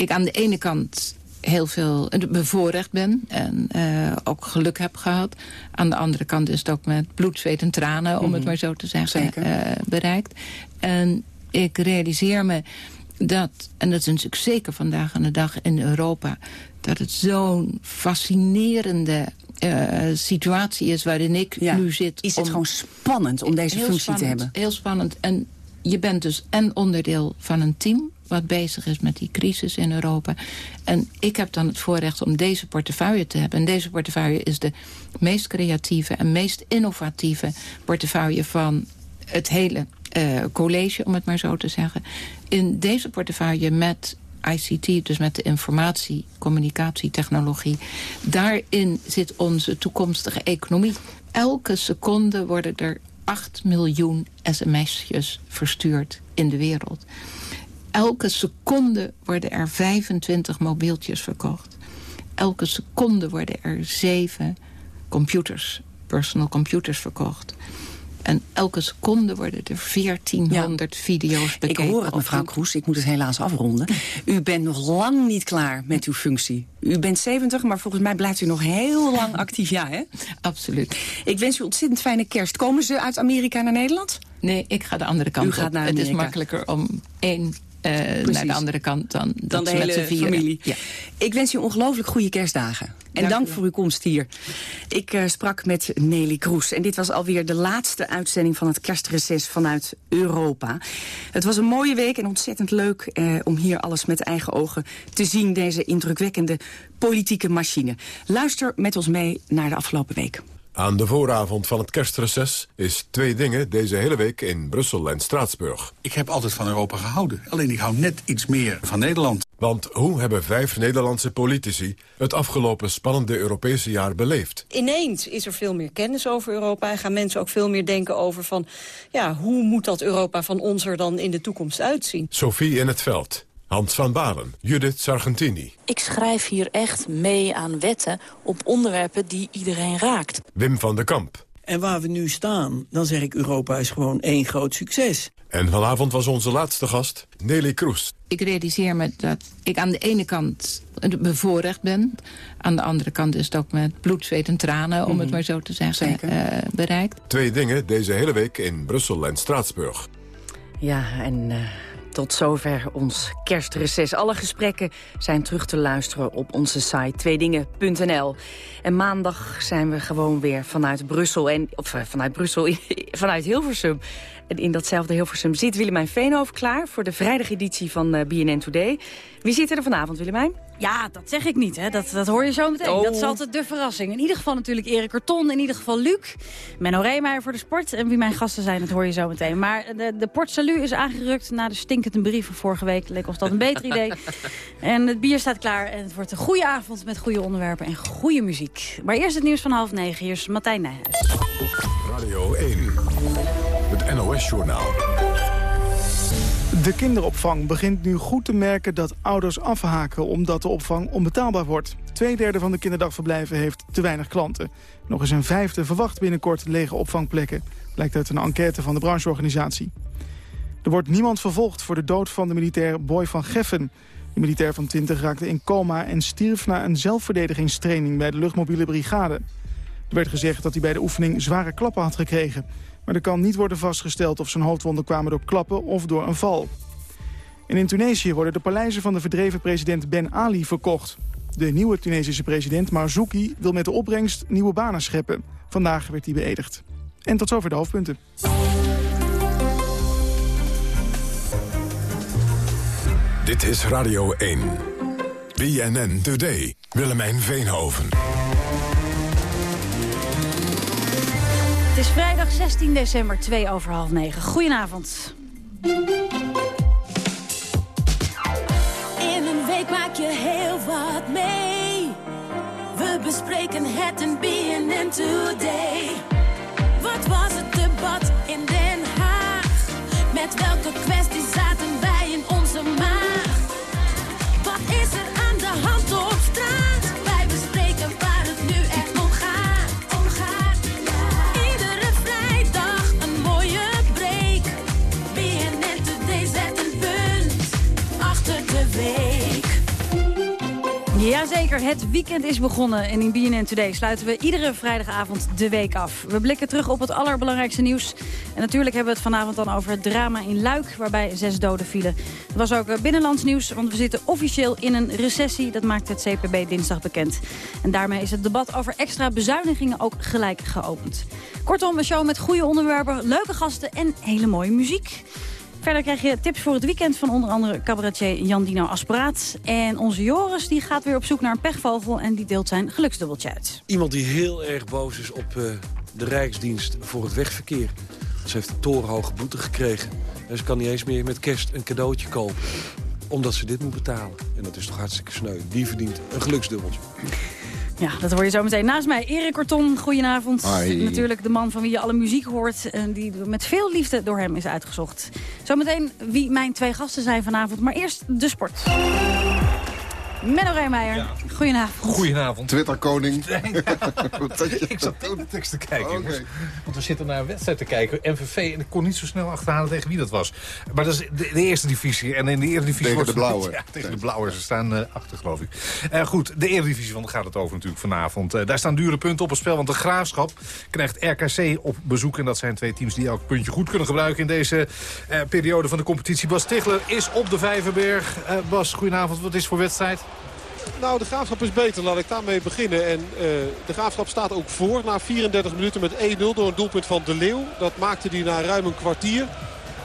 ik aan de ene kant heel veel bevoorrecht ben en uh, ook geluk heb gehad. Aan de andere kant is het ook met bloed, zweet en tranen, om mm -hmm. het maar zo te zeggen, uh, bereikt. En ik realiseer me dat, en dat is natuurlijk zeker vandaag aan de dag in Europa... dat het zo'n fascinerende uh, situatie is waarin ik ja. nu zit. Is het om, gewoon spannend om deze functie spannend, te hebben? Heel spannend. En je bent dus en onderdeel van een team wat bezig is met die crisis in Europa. En ik heb dan het voorrecht om deze portefeuille te hebben. En deze portefeuille is de meest creatieve en meest innovatieve portefeuille van het hele uh, college, om het maar zo te zeggen. In deze portefeuille met ICT, dus met de informatie, communicatie. Daarin zit onze toekomstige economie. Elke seconde worden er 8 miljoen sms'jes verstuurd in de wereld. Elke seconde worden er 25 mobieltjes verkocht. Elke seconde worden er zeven computers, personal computers verkocht. En elke seconde worden er 1400 ja. video's bekeken. Ik hoor het, mevrouw Kroes. Ik moet het helaas afronden. U bent nog lang niet klaar met uw functie. U bent 70, maar volgens mij blijft u nog heel lang actief. Ja, hè? Absoluut. Ik wens u ontzettend fijne kerst. Komen ze uit Amerika naar Nederland? Nee, ik ga de andere kant u gaat op. Naar het is makkelijker om één naar de andere kant dan, dan de hele familie. Ja. Ik wens u ongelooflijk goede kerstdagen. En dank, dank voor uw komst hier. Ik uh, sprak met Nelly Kroes. En dit was alweer de laatste uitzending van het kerstreces vanuit Europa. Het was een mooie week en ontzettend leuk uh, om hier alles met eigen ogen te zien. Deze indrukwekkende politieke machine. Luister met ons mee naar de afgelopen week. Aan de vooravond van het kerstreces is twee dingen deze hele week in Brussel en Straatsburg. Ik heb altijd van Europa gehouden. Alleen ik hou net iets meer van Nederland. Want hoe hebben vijf Nederlandse politici het afgelopen spannende Europese jaar beleefd? Ineens is er veel meer kennis over Europa en gaan mensen ook veel meer denken over van... ja, hoe moet dat Europa van ons er dan in de toekomst uitzien? Sophie in het veld. Hans van Balen, Judith Sargentini. Ik schrijf hier echt mee aan wetten op onderwerpen die iedereen raakt. Wim van den Kamp. En waar we nu staan, dan zeg ik Europa is gewoon één groot succes. En vanavond was onze laatste gast, Nelly Kroes. Ik realiseer me dat ik aan de ene kant bevoorrecht ben. Aan de andere kant is het ook met bloed, zweet en tranen, om het Mhm. maar zo te zeggen, uh, bereikt. Twee dingen deze hele week in Brussel en Straatsburg. Ja, en uh, tot zover ons kerstreces. Alle gesprekken zijn terug te luisteren op onze site tweedingen.nl. En maandag zijn we gewoon weer vanuit Brussel, en, of uh, vanuit Brussel, [laughs] vanuit Hilversum. En in datzelfde Hilversum zit Willemijn Veenhoven klaar... voor de vrijdageditie van uh, BNN Today. Wie zit er vanavond, Willemijn? Ja, dat zeg ik niet. Hè. Dat, dat hoor je zo meteen. Oh. Dat is altijd de verrassing. In ieder geval natuurlijk Erik Karton. In ieder geval Luc. Menno Reemeijer voor de sport. En wie mijn gasten zijn, dat hoor je zo meteen. Maar de, de Port Salut is aangerukt na de stinkende brief van vorige week. Leek ons dat een beter idee. [laughs] En het bier staat klaar. En het wordt een goede avond met goede onderwerpen en goede muziek. Maar eerst het nieuws van half negen. Hier is Martijn Nijhuis. Radio 1. NOS-journaal. De kinderopvang begint nu goed te merken dat ouders afhaken... omdat de opvang onbetaalbaar wordt. Tweederde van de kinderdagverblijven heeft te weinig klanten. Nog eens een vijfde verwacht binnenkort lege opvangplekken. Blijkt uit een enquête van de brancheorganisatie. Er wordt niemand vervolgd voor de dood van de militair Boy van Geffen. De militair van 20 raakte in coma en stierf na een zelfverdedigingstraining... bij de luchtmobiele brigade. Er werd gezegd dat hij bij de oefening zware klappen had gekregen... Maar er kan niet worden vastgesteld of zijn hoofdwonden kwamen door klappen of door een val. En in Tunesië worden de paleizen van de verdreven president Ben Ali verkocht. De nieuwe Tunesische president Marzouki wil met de opbrengst nieuwe banen scheppen. Vandaag werd hij beëdigd. En tot zover de hoofdpunten. Dit is Radio 1. BNN Today. Willemijn Veenhoven. Het is vrijdag 16 december, 2 over half 9. Goedenavond. In een week maak je heel wat mee. We bespreken het in BNN Today. Wat was het debat in Den Haag? Met welke kwesties Het weekend is begonnen en in BNN Today sluiten we iedere vrijdagavond de week af. We blikken terug op het allerbelangrijkste nieuws. En natuurlijk hebben we het vanavond dan over het drama in Luik, waarbij zes doden vielen. Er was ook eh, binnenlands nieuws, want we zitten officieel in een recessie. Dat maakt het CPB dinsdag bekend. En daarmee is het debat over extra bezuinigingen ook gelijk geopend. Kortom, een show met goede onderwerpen, leuke gasten en hele mooie muziek. Verder krijg je tips voor het weekend van onder andere cabaretier Jan Dino Asperaat. En onze Joris die gaat weer op zoek naar een pechvogel en die deelt zijn geluksdubbeltje uit. Iemand die heel erg boos is op uh, de Rijksdienst voor het wegverkeer. Ze heeft een torenhoge boete gekregen. En ze kan niet eens meer met kerst een cadeautje kopen. Omdat ze dit moet betalen. En dat is toch hartstikke sneu. Die verdient een geluksdubbeltje. Ja, dat hoor je zo meteen. Naast mij Erik Korton, goedenavond. Hoi. Natuurlijk de man van wie je alle muziek hoort... en die met veel liefde door hem is uitgezocht. Zometeen wie mijn twee gasten zijn vanavond. Maar eerst de sport. Menno Rijmeijer, ja. goedenavond. Goedenavond. Twitter-koning. [laughs] ik zat op de tekst te kijken, okay. Want we zitten naar een wedstrijd te kijken. MVV, en ik kon niet zo snel achterhalen tegen wie dat was. Maar dat is de, de eerste divisie. En in de eerste divisie... Tegen de blauwe. [laughs] Ja, tegen de blauwe. Ze staan uh, achter, geloof ik. Uh, goed, de Eredivisie, want daar gaat het over natuurlijk vanavond. Uh, daar staan dure punten op het spel. Want de Graafschap krijgt RKC op bezoek. En dat zijn twee teams die elk puntje goed kunnen gebruiken... in deze periode van de competitie. Bas Tichler is op de Vijverberg. Bas, goedenavond. Wat is voor wedstrijd? Nou, de Graafschap is beter. Laat ik daarmee beginnen. En uh, de Graafschap staat ook voor na 34 minuten met 1-0 door een doelpunt van De Leeuw. Dat maakte hij na ruim een kwartier.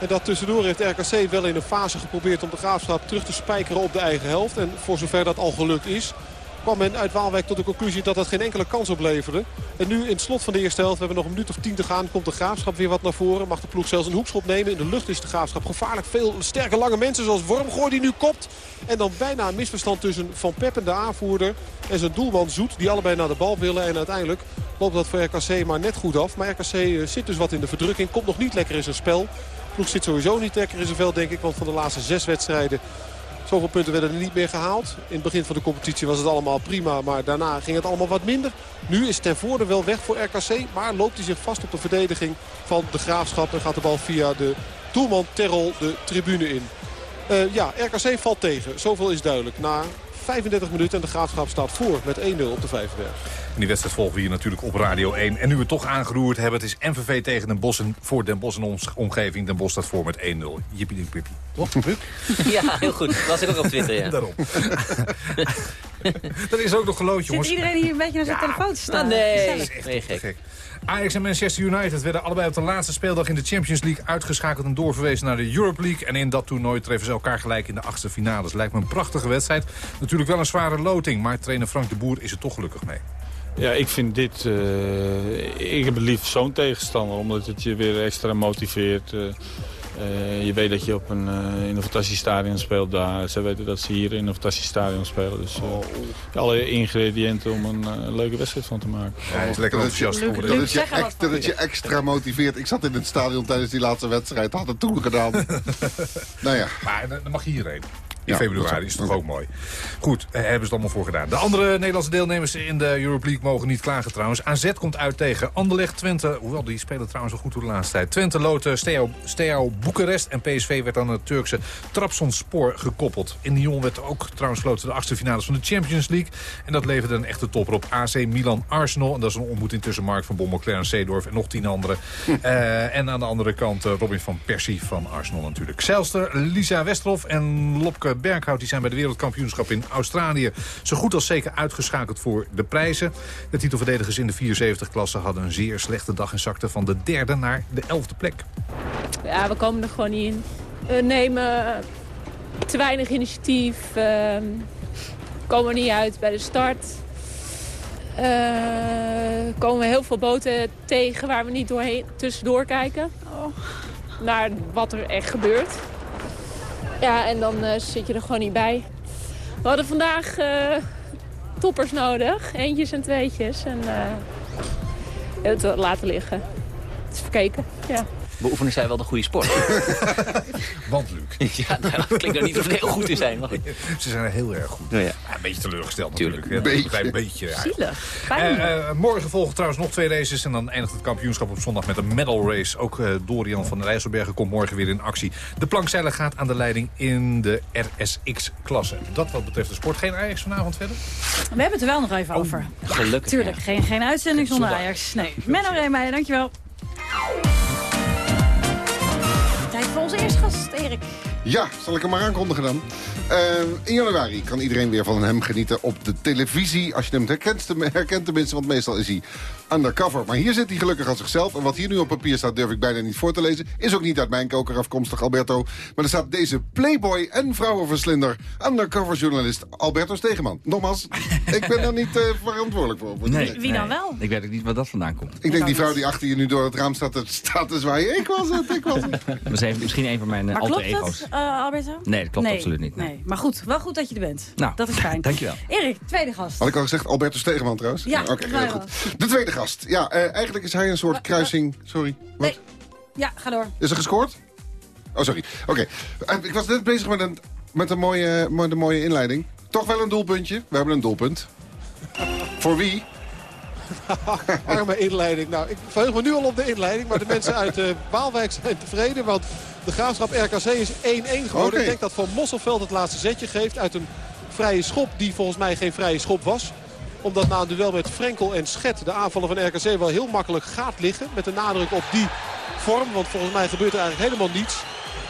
En dat tussendoor heeft RKC wel in een fase geprobeerd om de Graafschap terug te spijkeren op de eigen helft. En voor zover dat al gelukt is, kwam men uit Waalwijk tot de conclusie dat dat geen enkele kans opleverde. En nu in het slot van de eerste helft, we hebben nog een minuut of tien te gaan, komt de Graafschap weer wat naar voren. Mag de ploeg zelfs een hoekschop nemen. In de lucht is de Graafschap gevaarlijk. Veel sterke lange mensen zoals Wormgooi die nu kopt. En dan bijna een misverstand tussen Van Peppen, de aanvoerder, en zijn doelman Zoet. Die allebei naar de bal willen. En uiteindelijk loopt dat voor RKC maar net goed af. Maar RKC zit dus wat in de verdrukking. Komt nog niet lekker in zijn spel. De ploeg zit sowieso niet lekker in zijn vel, denk ik. Want van de laatste zes wedstrijden Zoveel punten werden er niet meer gehaald. In het begin van de competitie was het allemaal prima, maar daarna ging het allemaal wat minder. Nu is ten voorde wel weg voor RKC, maar loopt hij zich vast op de verdediging van de Graafschap. En gaat de bal via de doelman Terrol de tribune in. Uh, ja, RKC valt tegen. Zoveel is duidelijk. Na 35 minuten en de Graafschap staat voor met 1-0 op de Vijverberg. En die wedstrijd volgen we hier natuurlijk op Radio 1. En nu we het toch aangeroerd hebben, het is MVV tegen Den Bosch. En voor Den Bosch en omgeving. Den Bosch staat voor met 1-0. Jippie dik pippie. Toch? [laughs] Ja, heel goed. Dat was ik ook op Twitter, ja. Daarom. [laughs] er is ook nog gelood, jongens. Zit iedereen hier een beetje naar zijn telefoon te staan? Ah, nee. Dat is echt nee, gek. Ajax en Manchester United werden allebei op de laatste speeldag in de Champions League uitgeschakeld en doorverwezen naar de Europa League. En in dat toernooi treffen ze elkaar gelijk in de achtste finales. Lijkt me een prachtige wedstrijd. Natuurlijk wel een zware loting, maar trainer Frank de Boer is er toch gelukkig mee. Ja, ik vind dit... Uh, ik heb het liefst zo'n tegenstander, omdat het je weer extra motiveert. Uh, uh, je weet dat je op een, in een fantastisch stadion speelt daar. Ze weten dat ze hier in een fantastisch stadion spelen. Dus alle ingrediënten om een leuke wedstrijd van te maken. Ja, hij is lekker enthousiast Dat, dat, je, extra, dat het je extra motiveert. Ik zat in het stadion tijdens die laatste wedstrijd. Had het toen gedaan. [laughs] nou ja. Maar dan mag je hierheen. In februari is het toch ook mooi. Goed, eh, hebben ze het allemaal voor gedaan. De andere Nederlandse deelnemers in de Europa League mogen niet klagen trouwens. AZ komt uit tegen Anderlecht, Twente. Hoewel, die spelen trouwens wel goed door de laatste tijd. Twente loten Steaua, Steaua Boekarest. En PSV werd aan het Turkse Trabzonspor gekoppeld. In Lyon werd ook trouwens gesloten de achtste finales van de Champions League. En dat leverde een echte topper op. AC Milan Arsenal. En dat is een ontmoeting tussen Mark van Bommel, Clarence Seedorf en nog tien anderen. Hm. Uh, en aan de andere kant uh, Robin van Persie van Arsenal natuurlijk. Zelster, Lisa Westerhof en Lopke Berghout die zijn bij de wereldkampioenschap in Australië zo goed als zeker uitgeschakeld voor de prijzen. De titelverdedigers in de 74-klasse hadden een zeer slechte dag en zakten van de derde naar de elfde plek. Ja, we komen er gewoon niet in. We nemen te weinig initiatief. Uh, komen niet uit bij de start. Uh, komen we heel veel boten tegen waar we niet doorheen, tussendoor kijken. Oh. Naar wat er echt gebeurt. Ja, en dan uh, zit je er gewoon niet bij. We hadden vandaag uh, toppers nodig. Eentjes en tweetjes. En uh, het laten liggen. Het is verkeken, ja beoefenen zij wel de goede sport. [laughs] Want, Luc. [laughs] Ja, nou, dat klinkt nog niet of ze heel goed in zijn. Maar... [laughs] Ze zijn er heel erg goed. Ja, ja. een beetje teleurgesteld natuurlijk. Tuurlijk. Een beetje. Een beetje Zielig. Uh, morgen volgen trouwens nog twee races. En dan eindigt het kampioenschap op zondag met een medal race. Ook uh, Dorian van der Rijsselbergen komt morgen weer in actie. De plankzeiler gaat aan de leiding in de RSX-klasse. Dat wat betreft de sport. Geen Ajax vanavond verder? We hebben het er wel nog even oh, over. Gelukkig. Tuurlijk, geen, geen uitzending zonder Ajax. Nee. Menno Reemeijer, dankjewel. Onze eerste gast, Erik. Ja, zal ik hem maar aankondigen dan. Uh, in januari kan iedereen weer van hem genieten op de televisie. Als je hem herkent, herkent tenminste, want meestal is hij undercover. Maar hier zit hij gelukkig als zichzelf. En wat hier nu op papier staat, durf ik bijna niet voor te lezen. Is ook niet uit mijn koker afkomstig, Alberto. Maar er staat deze playboy en vrouwenverslinder... undercover journalist Alberto Stegeman. Nogmaals, ik ben daar niet uh, verantwoordelijk voor. Nee, Wie dan wel? Ik weet ook niet waar dat vandaan komt. Ik denk die vrouw die achter je nu door het raam staat, staat te zwaaien. Ik was het, ik was het. Dat is even, misschien een van mijn uh, alter ego's. Dat, uh, Alberto? Nee, dat klopt absoluut niet. Nee. Maar goed, wel goed dat je er bent. Nou, dat is fijn. [laughs] Dankjewel. Erik, tweede gast. Had ik al gezegd Alberto Stegeman trouwens? Ja, Oké, heel goed. De tweede gast. Ja, uh, eigenlijk is hij een soort kruising... Sorry, wat? Nee. Ja, ga door. Is er gescoord? Oh, sorry. Oké. Okay. Ik was net bezig met een, met een mooie, met een mooie inleiding. Toch wel een doelpuntje. We hebben een doelpunt. [laughs] Voor wie? [laughs] Arme inleiding. Nou, ik verheug me nu al op de inleiding. Maar de mensen uit uh, Waalwijk zijn tevreden. Want de graafschap RKC is 1-1 geworden. Okay. Ik denk dat Van Mosselveld het laatste zetje geeft uit een vrije schop. Die volgens mij geen vrije schop was omdat na een duel met Frenkel en Schet de aanvallen van RKC wel heel makkelijk gaat liggen. Met de nadruk op die vorm. Want volgens mij gebeurt er eigenlijk helemaal niets.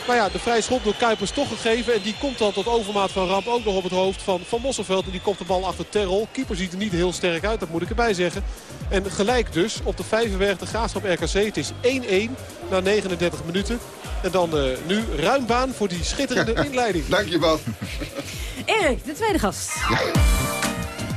Maar ja, de vrije schop door Kuipers toch gegeven. En die komt dan tot overmaat van ramp ook nog op het hoofd van Van Mosselveld. En die komt de bal achter Terrol. Keeper ziet er niet heel sterk uit, dat moet ik erbij zeggen. En gelijk dus op de Vijverberg de graafschap RKC. Het is 1-1 na 39 minuten. En dan uh, nu ruim baan voor die schitterende inleiding. Dank je, man. Erik, de tweede gast. Ja.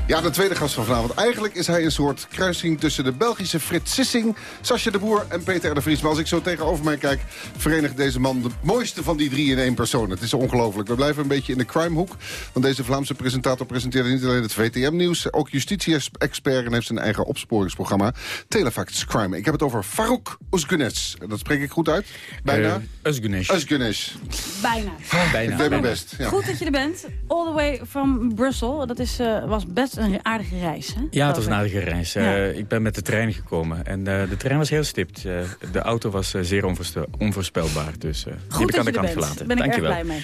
Ja, de tweede gast van vanavond. Eigenlijk is hij een soort kruising tussen de Belgische Frits Sissing... Sascha de Boer en Peter R. de Vries. Maar als ik zo tegenover mij kijk, verenigt deze man de mooiste van die drie in één persoon. Het is ongelooflijk. We blijven een beetje in de crimehoek. Want deze Vlaamse presentator presenteerde niet alleen het VTM-nieuws... ook justitie-expert en heeft zijn eigen opsporingsprogramma. Telefacts Crime. Ik heb het over Farouk Özgunes. Dat spreek ik goed uit? Bijna? Uh, Özgunes. Özgunes. Bijna. Bijna. Ik deed mijn best. Ja. Goed dat je er bent. All the way from Brussel. Dat is, uh, was best een aardige reis, hè? Ja, het was een aardige reis. Ja. Uh, ik ben met de trein gekomen. En uh, de trein was heel stipt. Uh, de auto was zeer onvoorspelbaar. Dus die heb ik aan de kant bent. gelaten. Ben ik Dankjewel. erg blij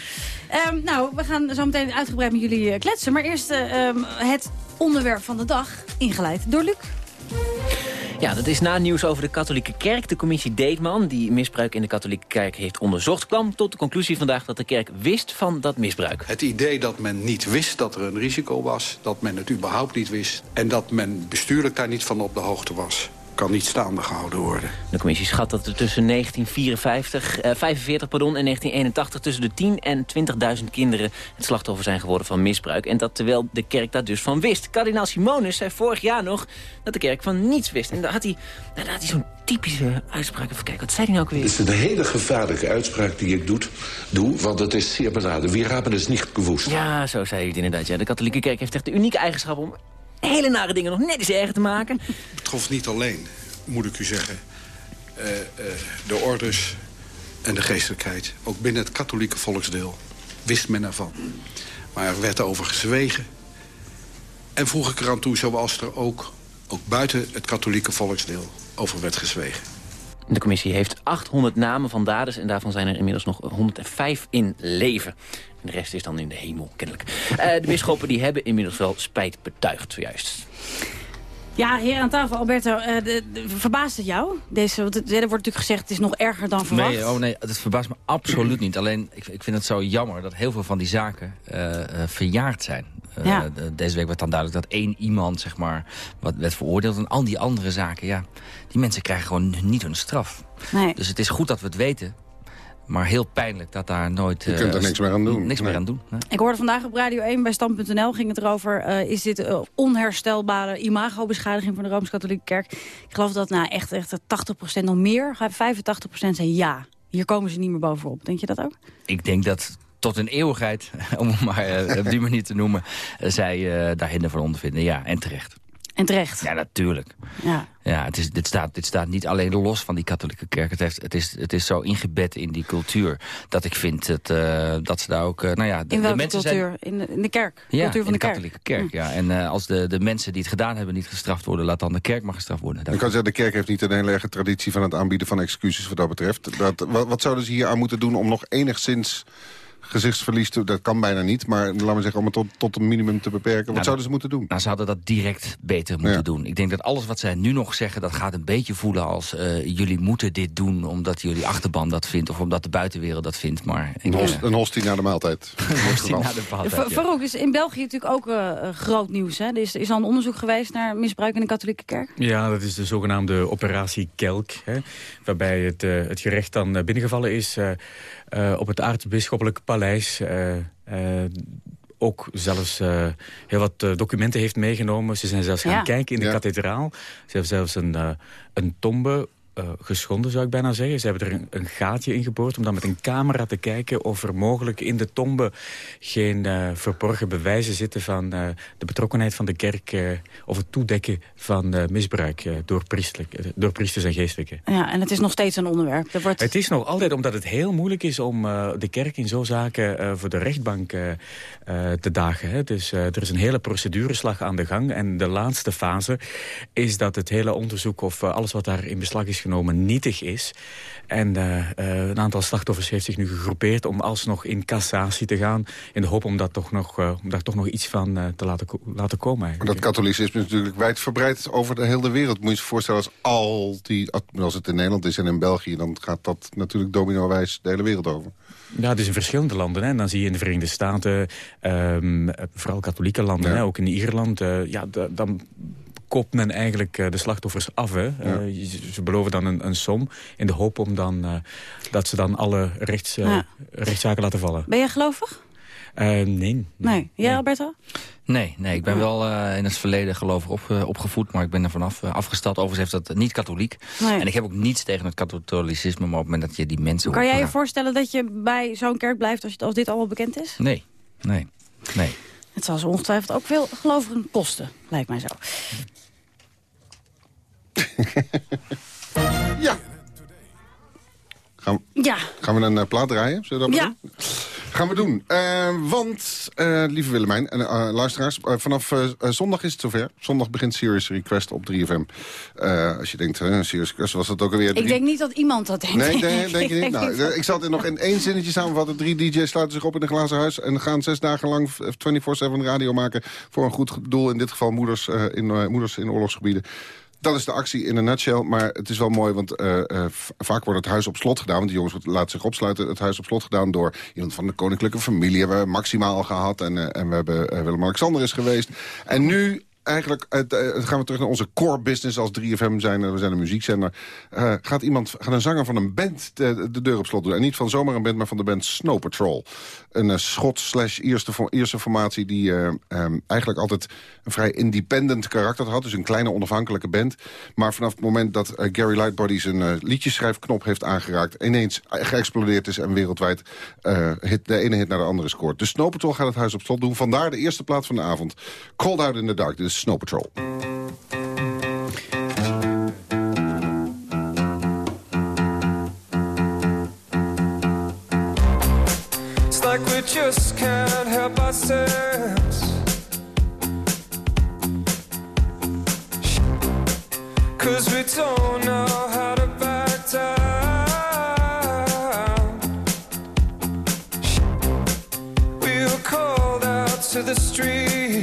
mee. Um, nou, we gaan zo meteen uitgebreid met jullie kletsen. Maar eerst um, het onderwerp van de dag, ingeleid door Luc. Ja, dat is na nieuws over de katholieke kerk. De commissie Deetman, die misbruik in de katholieke kerk heeft onderzocht... kwam tot de conclusie vandaag dat de kerk wist van dat misbruik. Het idee dat men niet wist dat er een risico was... dat men het überhaupt niet wist... en dat men bestuurlijk daar niet van op de hoogte was kan niet staande gehouden worden. De commissie schat dat er tussen 1945, eh, 45 pardon, en 1981 tussen de 10 en 20.000 kinderen het slachtoffer zijn geworden van misbruik. En dat terwijl de kerk daar dus van wist. Kardinaal Simonus zei vorig jaar nog dat de kerk van niets wist. En daar had hij, daar had hij zo'n typische uitspraak. Even kijken, wat zei hij nou ook weer? Het is een hele gevaarlijke uitspraak die ik doet, doe, want het is zeer beladen. We hebben het niet gewoest. Ja, zo zei hij het inderdaad. Ja. De katholieke kerk heeft echt de unieke eigenschap om hele nare dingen nog net iets erger te maken. [laughs] Het betrof niet alleen, moet ik u zeggen, uh, uh, de orders en de geestelijkheid. Ook binnen het katholieke volksdeel wist men ervan. Maar er werd over gezwegen. En vroeg ik eraan toe, zoals er ook, ook buiten het katholieke volksdeel over werd gezwegen. De commissie heeft 800 namen van daders... en daarvan zijn er inmiddels nog 105 in leven. En de rest is dan in de hemel, kennelijk. Uh, de bisschoppen die hebben inmiddels wel spijt betuigd, zojuist. Ja, hier aan tafel, Alberto, uh, de, de, verbaast het jou? Deze, want het, er wordt natuurlijk gezegd, het is nog erger dan verwacht. Nee, oh nee, het verbaast me absoluut niet. Alleen, ik, ik vind het zo jammer dat heel veel van die zaken uh, verjaard zijn. Uh, ja. Deze week werd dan duidelijk dat één iemand, zeg maar, wat werd veroordeeld. En al die andere zaken, ja, die mensen krijgen gewoon niet hun straf. Nee. Dus het is goed dat we het weten. Maar heel pijnlijk dat daar nooit... Je kunt er niks meer aan doen. Niks nee. meer aan doen. Nee. Ik hoorde vandaag op Radio 1 bij Stand.nl ging het erover... Uh, is dit uh, onherstelbare imagobeschadiging van de Rooms-Katholieke Kerk? Ik geloof dat nou echt, echt 80% nog meer, 85% zijn ja. Hier komen ze niet meer bovenop. Denk je dat ook? Ik denk dat tot een eeuwigheid, [laughs] om het maar uh, op die manier te noemen... zij daar hinder van ondervinden. Ja, en terecht. En terecht. Ja, natuurlijk. Ja. Ja, het is, dit, staat, dit staat niet alleen los van die katholieke kerk. Het, heeft, het, is, het is zo ingebed in die cultuur dat ik vind het, uh, dat ze daar ook... Uh, nou ja, de, in welke de mensen cultuur? Zijn... In, de, in de kerk? Ja, cultuur van in de, de, katholieke kerk. Ja. En uh, als de, de mensen die het gedaan hebben niet gestraft worden... laat dan de kerk maar gestraft worden. Ik kan zeggen, de kerk heeft niet een hele erge traditie van het aanbieden van excuses wat dat betreft. Dat, wat, wat zouden ze hier aan moeten doen om nog enigszins gezichtsverlies, te, dat kan bijna niet. Maar laten we zeggen, om het tot, tot een minimum te beperken. Wat nou, zouden ze moeten doen? Nou, ze hadden dat direct beter moeten ja. doen. Ik denk dat alles wat zij nu nog zeggen, dat gaat een beetje voelen als... Uh, jullie moeten dit doen omdat jullie achterban dat vindt... of omdat de buitenwereld dat vindt. Maar een, host, een hostie na de maaltijd. [laughs] een hostie na de maaltijd, ja. Farouk, is in België natuurlijk ook uh, groot nieuws. Hè? Er is, is al een onderzoek geweest naar misbruik in de katholieke kerk? Ja, dat is de zogenaamde operatie Kelk. Hè, waarbij het, uh, het gerecht dan binnengevallen is... Uh, op het aartsbisschoppelijk paleis. Uh, uh, ook zelfs heel wat documenten heeft meegenomen. Ze zijn zelfs gaan ja. kijken in de ja. kathedraal. Ze hebben zelfs een, een tombe uh, geschonden, zou ik bijna zeggen. Ze hebben er een, een, gaatje in geboord om dan met een camera te kijken... of er mogelijk in de tombe geen uh, verborgen bewijzen zitten... van uh, de betrokkenheid van de kerk... of het toedekken van misbruik door, door priesters en geestelijken. Ja, en het is nog steeds een onderwerp. Er wordt... Het is nog altijd, omdat het heel moeilijk is... om de kerk in zo'n zaken voor de rechtbank te dagen. Hè. Dus er is een hele procedureslag aan de gang. En de laatste fase is dat het hele onderzoek... of alles wat daar in beslag is genomen nietig is. En uh, uh, een aantal slachtoffers heeft zich nu gegroepeerd om alsnog in cassatie te gaan. In de hoop om, dat toch nog, uh, om daar toch nog iets van te laten, laten komen. Maar dat katholicisme is natuurlijk wijdverbreid over de hele wereld. Moet je je voorstellen als al die, als het in Nederland is en in België... dan gaat dat natuurlijk dominowijs de hele wereld over. Ja, het is in verschillende landen. Hè. Dan zie je in de Verenigde Staten, um, vooral katholieke landen, ja. hè, ook in Ierland... ja, dan koopt men eigenlijk uh, de slachtoffers af. Hè? Ja. Uh, ze beloven dan een, een, som in de hoop om dan, uh, dat ze dan alle rechts, ja. rechtszaken laten vallen. Ben je gelovig? Eh, nee. Nee. Jij, Alberto? Nee, nee, ik ben wel uh, in het verleden gelovig op, uh, opgevoed, maar ik ben er vanaf uh, afgestapt. Overigens heeft dat niet katholiek. Nee. En ik heb ook niets tegen het katholicisme, maar op het moment dat je die mensen... Kan jij je voorstellen dat je bij zo'n kerk blijft als, als dit allemaal bekend is? Nee, nee, nee. Het zal ze ongetwijfeld ook veel gelovigen kosten, lijkt mij zo. [laughs] ja. Gaan, ja. gaan we een uh, plaat draaien? Zullen we dat ja. doen? Gaan we doen. Uh, want, uh, lieve Willemijn en uh, luisteraars... vanaf zondag is het zover. Zondag begint Serious Request op 3FM. als je denkt, Serious Request, was dat ook alweer... Ik denk niet dat iemand dat denkt. Nee, nee [laughs] denk je niet? nou, ik zal het nog in één zinnetje samenvatten. Drie DJ's sluiten zich op in een glazen huis... en gaan zes dagen lang 24-7 radio maken... voor een goed doel, in dit geval moeders, in, moeders in oorlogsgebieden. Dat is de actie in een nutshell. Maar het is wel mooi, want uh, uh, vaak wordt het huis op slot gedaan. Want die jongens laten zich opsluiten. Het huis op slot gedaan door iemand van de koninklijke familie. Hebben we maximaal gehad. En, uh, en we hebben Willem-Alexander is geweest. En nu eigenlijk uh, gaan we terug naar onze core business als 3FM zijn. We zijn een muziekzender. Gaat, iemand, gaat een zanger van een band de, de, deur op slot doen. En niet van zomaar een band, maar van de band Snow Patrol. Een uh, schot slash eerste, eerste formatie die um, eigenlijk altijd een vrij independent karakter had. Dus een kleine onafhankelijke band. Maar vanaf het moment dat Gary Lightbody zijn liedjeschrijfknop heeft aangeraakt... ineens geëxplodeerd is en wereldwijd de ene hit naar de andere scoort. Dus Snow Patrol gaat het huis op slot doen. Vandaar de eerste plaat van de avond. Cold Out in the Dark. Dit Snow Patrol. It's like we just can't help ourselves. Cause we don't know how to back down. To the streets.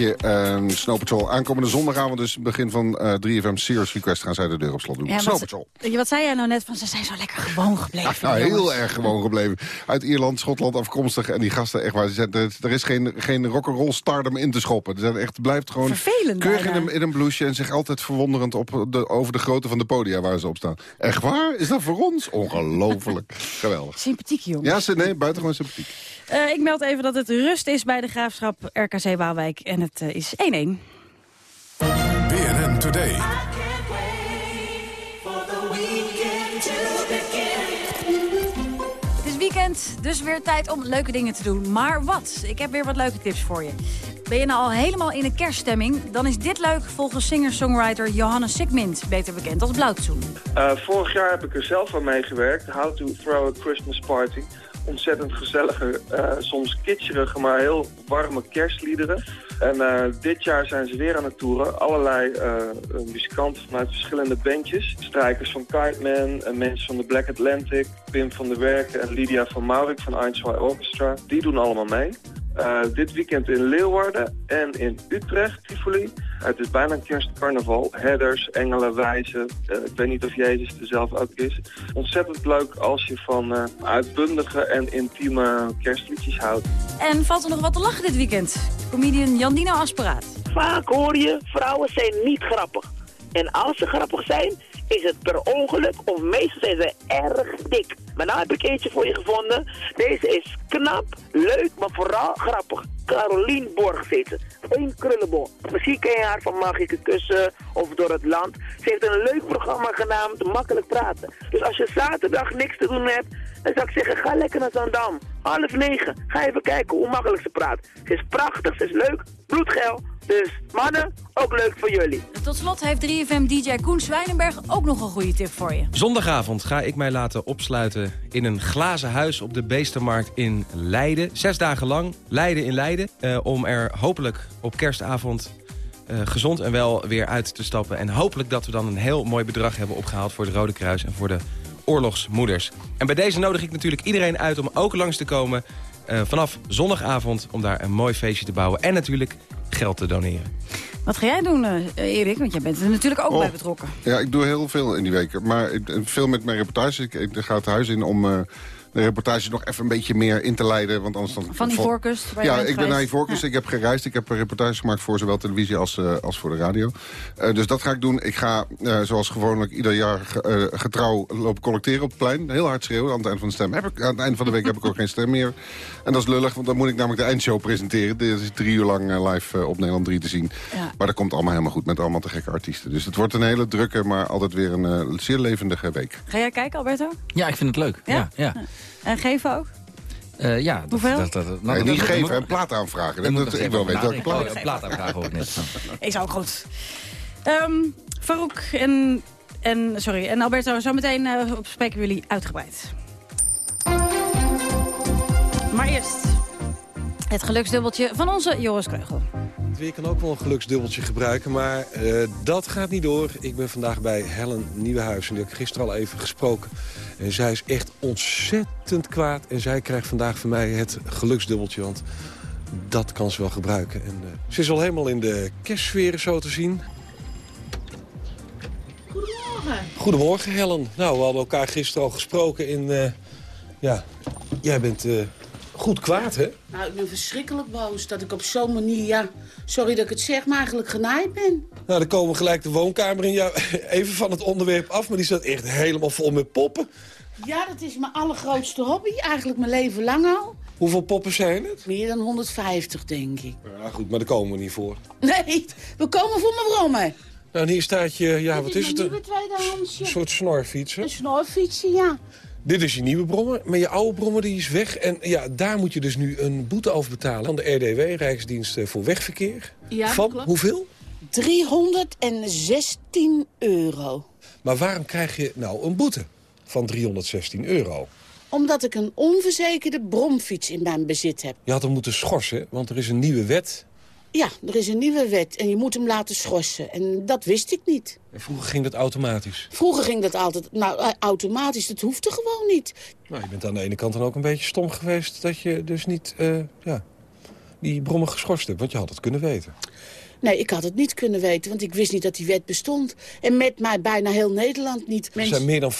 Bandje uh, Snow Patrol. Aankomende zondagavond dus begin van uh, 3FM Serious Request gaan zij de deur op slot doen. Ja, Snow wat, Patrol. wat zei jij nou net van ze zijn zo lekker gewoon gebleven? Ja, nou, heel erg gewoon gebleven. Uit Ierland, Schotland afkomstig. En die gasten, echt waar, ze zijn, er, er is geen, geen rock'n'roll stardom in te schoppen. Ze zijn echt, blijft gewoon Vervelend keurig in een, in een blouseje... en zich altijd verwonderend op de, over de grootte van de podia waar ze op staan. Echt waar? Is dat voor ons? Ongelooflijk. [laughs] Geweldig. Sympathiek, jongens. Ja, ze, nee, buitengewoon sympathiek. Eh, ik meld even dat het rust is bij de graafschap RKC Waalwijk. En het eh, is 1-1. BNN Today. Het is weekend, dus weer tijd om leuke dingen te doen. Maar wat? Ik heb weer wat leuke tips voor je. Ben je nou al helemaal in een kerststemming? Dan is dit leuk volgens singer-songwriter Johannes Sigmund, beter bekend als Blauwtsoen. Uh, vorig jaar heb ik er zelf aan meegewerkt. How to Throw a Christmas Party. Ontzettend gezellige, uh, soms kitscherige, maar heel warme kerstliederen. En uh, dit jaar zijn ze weer aan het toeren. Allerlei muzikanten vanuit verschillende bandjes. Strijkers van Kite Man, mensen van de Black Atlantic, Pim van der Werken en Lydia van Maurik van Einzwei Orchestra. Die doen allemaal mee. Uh, dit weekend in Leeuwarden en in Utrecht, Tivoli. Het is bijna een kerstcarnaval. Herders, engelen, wijzen. Uh, ik weet niet of Jezus er zelf ook is. Ontzettend leuk als je van uh, uitbundige en intieme kerstliedjes houdt. En valt er nog wat te lachen dit weekend? Comedian Jandino Asperaat. Vaak hoor je, vrouwen zijn niet grappig. En als ze grappig zijn, is het per ongeluk of meestal zijn ze erg dik. Maar nou heb ik eentje voor je gevonden. Deze is knap, leuk, maar vooral grappig. Carolien Borg zit ze. Eén. Misschien ken je haar van Mag ik een kussen of Door het Land. Ze heeft een leuk programma genaamd Makkelijk Praten. Dus als je zaterdag niks te doen hebt, dan zou ik zeggen ga lekker naar Zandam. Half negen. Ga even kijken hoe makkelijk ze praat. Ze is prachtig, ze is leuk, bloedgeil. Dus mannen, ook leuk voor jullie. Tot slot heeft 3FM DJ Koen Zwijnenberg ook nog een goede tip voor je. Zondagavond ga ik mij laten opsluiten in een glazen huis op de Beestenmarkt in Leiden. Zes dagen lang, Leiden in Leiden. Uh, om er hopelijk op kerstavond uh, gezond en wel weer uit te stappen. En hopelijk dat we dan een heel mooi bedrag hebben opgehaald voor het Rode Kruis en voor de oorlogsmoeders. En bij deze nodig ik natuurlijk iedereen uit om ook langs te komen uh, vanaf zondagavond om daar een mooi feestje te bouwen. En natuurlijk geld te doneren. Wat ga jij doen, uh, Erik? Want jij bent er natuurlijk ook oh, bij betrokken. Ja, ik doe heel veel in die weken. Maar ik, veel met mijn reportage. Ik, ik ga het huis in om... De reportage nog even een beetje meer in te leiden. Want anders dan, van Ivoorkust? Ja, ik ben naar Ivoorkust. Ja. Ik heb gereisd. Ik heb een reportage gemaakt voor zowel televisie als, uh, als voor de radio. Uh, dus dat ga ik doen. Ik ga, uh, zoals gewoonlijk, ieder jaar getrouw lopen collecteren op het plein. Heel hard schreeuwen aan het eind van de stem. Heb ik, aan het eind van de week heb ik ook geen stem meer. En dat is lullig, want dan moet ik namelijk de eindshow presenteren. Dit is drie uur lang live op Nederland 3 te zien. Ja. Maar dat komt allemaal helemaal goed met allemaal te gekke artiesten. Dus het wordt een hele drukke, maar altijd weer een zeer levendige week. Ga jij kijken, Alberto? Ja, ik vind het leuk. ja. ja. ja. En geven ook? Uh, ja. Dat, Hoeveel? Dat, dat, dat, nou, nee, niet geven, een plaat aanvragen. Dat, dat, ik wil weten welke plaat. Oh, plaat aanvragen hoor ik net. [laughs] ik zou ook goed. Um, Farouk en, en, sorry, en Alberto, zometeen uh, spreken we jullie uitgebreid. Maar eerst het geluksdubbeltje van onze Joris Kreugel. Weer kan ook wel een geluksdubbeltje gebruiken, maar uh, dat gaat niet door. Ik ben vandaag bij Helen Nieuwenhuis en die heb ik gisteren al even gesproken. En zij is echt ontzettend kwaad en zij krijgt vandaag van mij het geluksdubbeltje, want dat kan ze wel gebruiken. En, uh, ze is al helemaal in de kerstsfeer zo te zien. Goedemorgen. Goedemorgen Helen. Nou, we hadden elkaar gisteren al gesproken in... Uh, ja, jij bent goed kwaad, hè? Nou, ik ben verschrikkelijk boos dat ik op zo'n manier, ja... Sorry dat ik het zeg, maar eigenlijk genaaid ben. Nou, dan komen we gelijk de woonkamer in jou [laughs] even van het onderwerp af... maar die staat echt helemaal vol met poppen. Ja, dat is mijn allergrootste hobby, eigenlijk mijn leven lang al. Hoeveel poppen zijn het? Meer dan 150, denk ik. Ja, goed, maar daar komen we niet voor. Nee, we komen voor mijn brommen. Nou, en hier staat je, ja, wat is is het? tweedehandsje. Een soort snorfietsen. Een snorfietsen, ja. Dit is je nieuwe brommer, maar je oude brommer die is weg. En ja, daar moet je dus nu een boete over betalen. Van de RDW, Rijksdienst eh, voor Wegverkeer. Ja, Van klopt. hoeveel? 316 euro. Maar waarom krijg je nou een boete van 316 euro? Omdat ik een onverzekerde bromfiets in mijn bezit heb. Je had hem moeten schorsen, want er is een nieuwe wet. Ja, er is een nieuwe wet en je moet hem laten schorsen. En dat wist ik niet. En vroeger ging dat automatisch. Vroeger ging dat altijd, nou, eh, automatisch. Dat hoefde gewoon niet. Nou, je bent aan de ene kant dan ook een beetje stom geweest... dat je dus niet, uh, ja, die brommen geschorst hebt? Want je had het kunnen weten. Nee, ik had het niet kunnen weten, want ik wist niet dat die wet bestond. En met mij bijna heel Nederland niet. Er zijn meer dan 85.000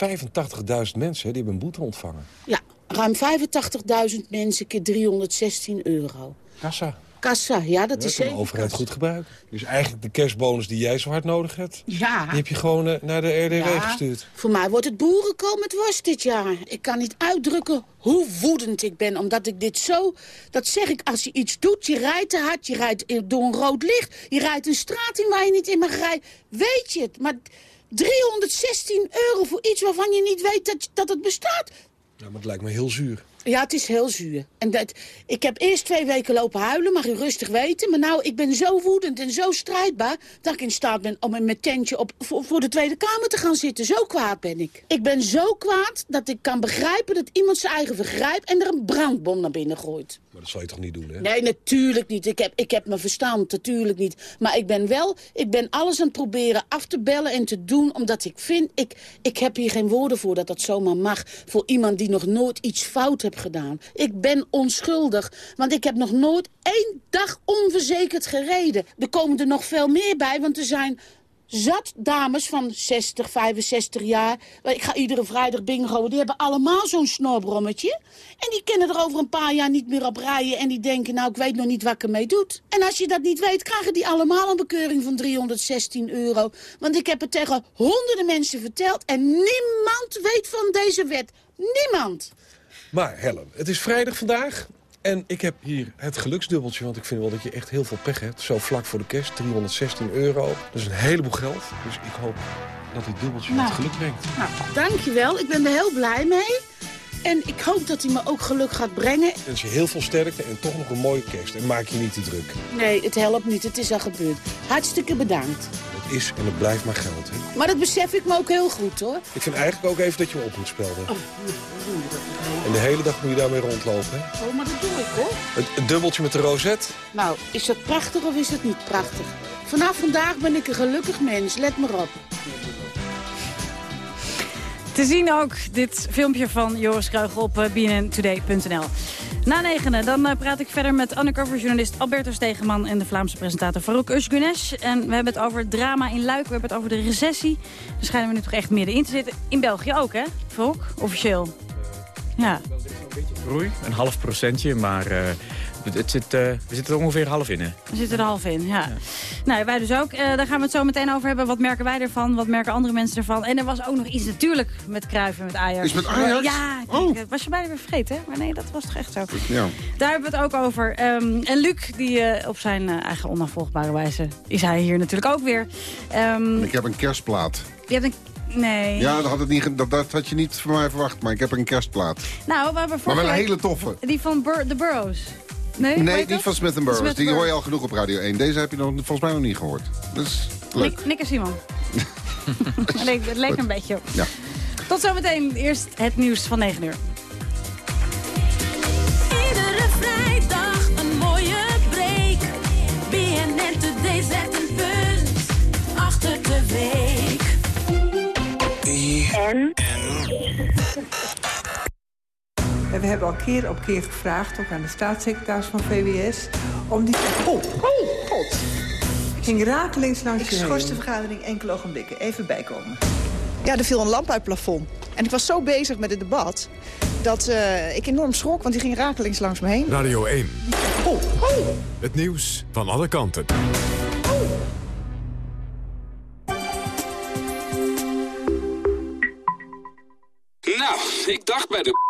mensen hè, die hebben een boete ontvangen. Ja, ruim 85.000 mensen keer 316 euro. Kassa. Kassa, ja, dat Ja, is kan de zeker. overheid goed gebruiken. Dus eigenlijk de kerstbonus die jij zo hard nodig hebt... Ja. die heb je gewoon eh, naar de RDW Ja, gestuurd. Voor mij wordt het boerenkool met worst dit jaar. Ik kan niet uitdrukken hoe woedend ik ben, omdat ik dit zo... Dat zeg ik, als je iets doet, je rijdt te hard, je rijdt door een rood licht... je rijdt een straat in waar je niet in mag rijden, weet je het. Maar 316 euro voor iets waarvan je niet weet dat, dat het bestaat... Ja, maar het lijkt me heel zuur. Ja, het is heel zuur. En dat, ik heb eerst twee weken lopen huilen, mag u rustig weten. Maar nou, ik ben zo woedend en zo strijdbaar... dat ik in staat ben om in mijn tentje op, voor, voor de Tweede Kamer te gaan zitten. Zo kwaad ben ik. Ik ben zo kwaad dat ik kan begrijpen dat iemand zijn eigen vergrijpt... en er een brandbom naar binnen gooit. Maar dat zal je toch niet doen, hè? Nee, natuurlijk niet. Ik heb, ik heb mijn verstand, natuurlijk niet. Maar ik ben wel, ik ben alles aan het proberen af te bellen en te doen... omdat ik vind, ik, ik heb hier geen woorden voor dat dat zomaar mag... voor iemand die nog nooit iets fout heeft gedaan. Ik ben onschuldig, want ik heb nog nooit één dag onverzekerd gereden. Er komen er nog veel meer bij, want er zijn zat dames van 60, 65 jaar. Ik ga iedere vrijdag bingo. Die hebben allemaal zo'n snorbrommetje. En die kunnen er over een paar jaar niet meer op rijden. En die denken, nou, ik weet nog niet wat ik ermee doe. En als je dat niet weet, krijgen die allemaal een bekeuring van 316 euro. Want ik heb het tegen honderden mensen verteld. En niemand weet van deze wet. Niemand. Maar Helen, het is vrijdag vandaag. En ik heb hier het geluksdubbeltje, want ik vind wel dat je echt heel veel pech hebt. Zo vlak voor de kerst, 316 euro. Dat is een heleboel geld. Dus ik hoop dat dit dubbeltje Nou. wat geluk brengt. Nou, dankjewel. Ik ben er heel blij mee. En ik hoop dat hij me ook geluk gaat brengen. Ik wens je heel veel sterkte en toch nog een mooie kerst. En maak je niet te druk. Nee, het helpt niet. Het is al gebeurd. Hartstikke bedankt. Het is en het blijft maar geld. Hè? Maar dat besef ik me ook heel goed, hoor. Ik vind eigenlijk ook even dat je me op moet spelden. En de hele dag moet je daarmee rondlopen. Hè? Oh, maar dat doe ik, hoor. Het, het dubbeltje met de rozet. Nou, is dat prachtig of is het niet prachtig? Vanaf vandaag ben ik een gelukkig mens. Let maar op. Te zien ook dit filmpje van Joris Kreugel op eh, bnntoday.nl. Na negenen, dan eh, praat ik verder met undercover-journalist Alberto Stegeman... en de Vlaamse presentator Farouk Özgunes. En we hebben het over het drama in Luik, we hebben het over de recessie. Daar schijnen we nu toch echt middenin te zitten. In België ook, hè, Farouk? Officieel. Ja. Groei, een half procentje, maar eh, het zit, eh, we zitten er ongeveer half in. Hè? We zitten er half in, ja. Nou, wij dus ook. Eh, daar gaan we het zo meteen over hebben. Wat merken wij ervan? Wat merken andere mensen ervan? En er was ook nog iets natuurlijk met Cruijff en met Ajax. Is met Ajax? Ja, Oh. kijk, was je bijna weer vergeten, hè? Maar nee, dat was toch echt zo. Ja. Daar hebben we het ook over. Ehm, en Luc, die eh, op zijn eh, eigen onafvolgbare wijze is hij hier natuurlijk ook weer. Ehm, Ik heb een kerstplaat. je hebt een... Nee. Ja, dat had, het niet, dat, dat had je niet van mij verwacht, maar ik heb een kerstplaat. Nou, we hebben Maar wel een hele toffe. Die van Bur The Burrows. Nee, niet van Smith Burroughs. Smith Die hoor je al genoeg op Radio 1. Deze heb je nog, volgens mij nog niet gehoord. Dus leuk. Nick, Nick en Simon. [laughs] het leek, het leek een beetje op. Ja. Tot zometeen. Eerst het nieuws van 9 uur. Iedere vrijdag een mooie break. BNN Today zet een punt achter de week. En? We hebben al keer op keer gevraagd, ook aan de staatssecretaris van VWS, om die... Oh, oh, god. Ging rakelings langs Ik schors de vergadering enkele ogenblikken. Even bijkomen. Ja, er viel een lamp uit het plafond. En ik was zo bezig met het debat dat eh, ik enorm schrok, want die ging rakelings langs me heen. Radio 1. Oh, oh. Het nieuws van alle kanten. Nou, ik dacht bij de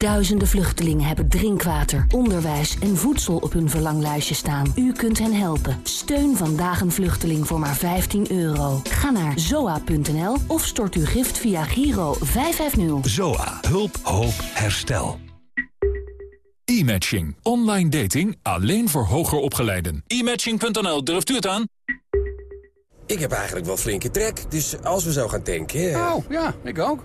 Duizenden vluchtelingen hebben drinkwater, onderwijs en voedsel op hun verlanglijstje staan. U kunt hen helpen. Steun vandaag een vluchteling voor maar 15 euro. Ga naar zoa.nl of stort uw gift via Giro 550. ZOA. Hulp, hoop, herstel. E-matching. Online dating alleen voor hoger opgeleiden. E-matching.nl, durft u het aan? Ik heb eigenlijk wel flinke trek, dus als we zo gaan tanken... Oh, ja, ik ook.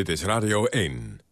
Dit is Radio 1.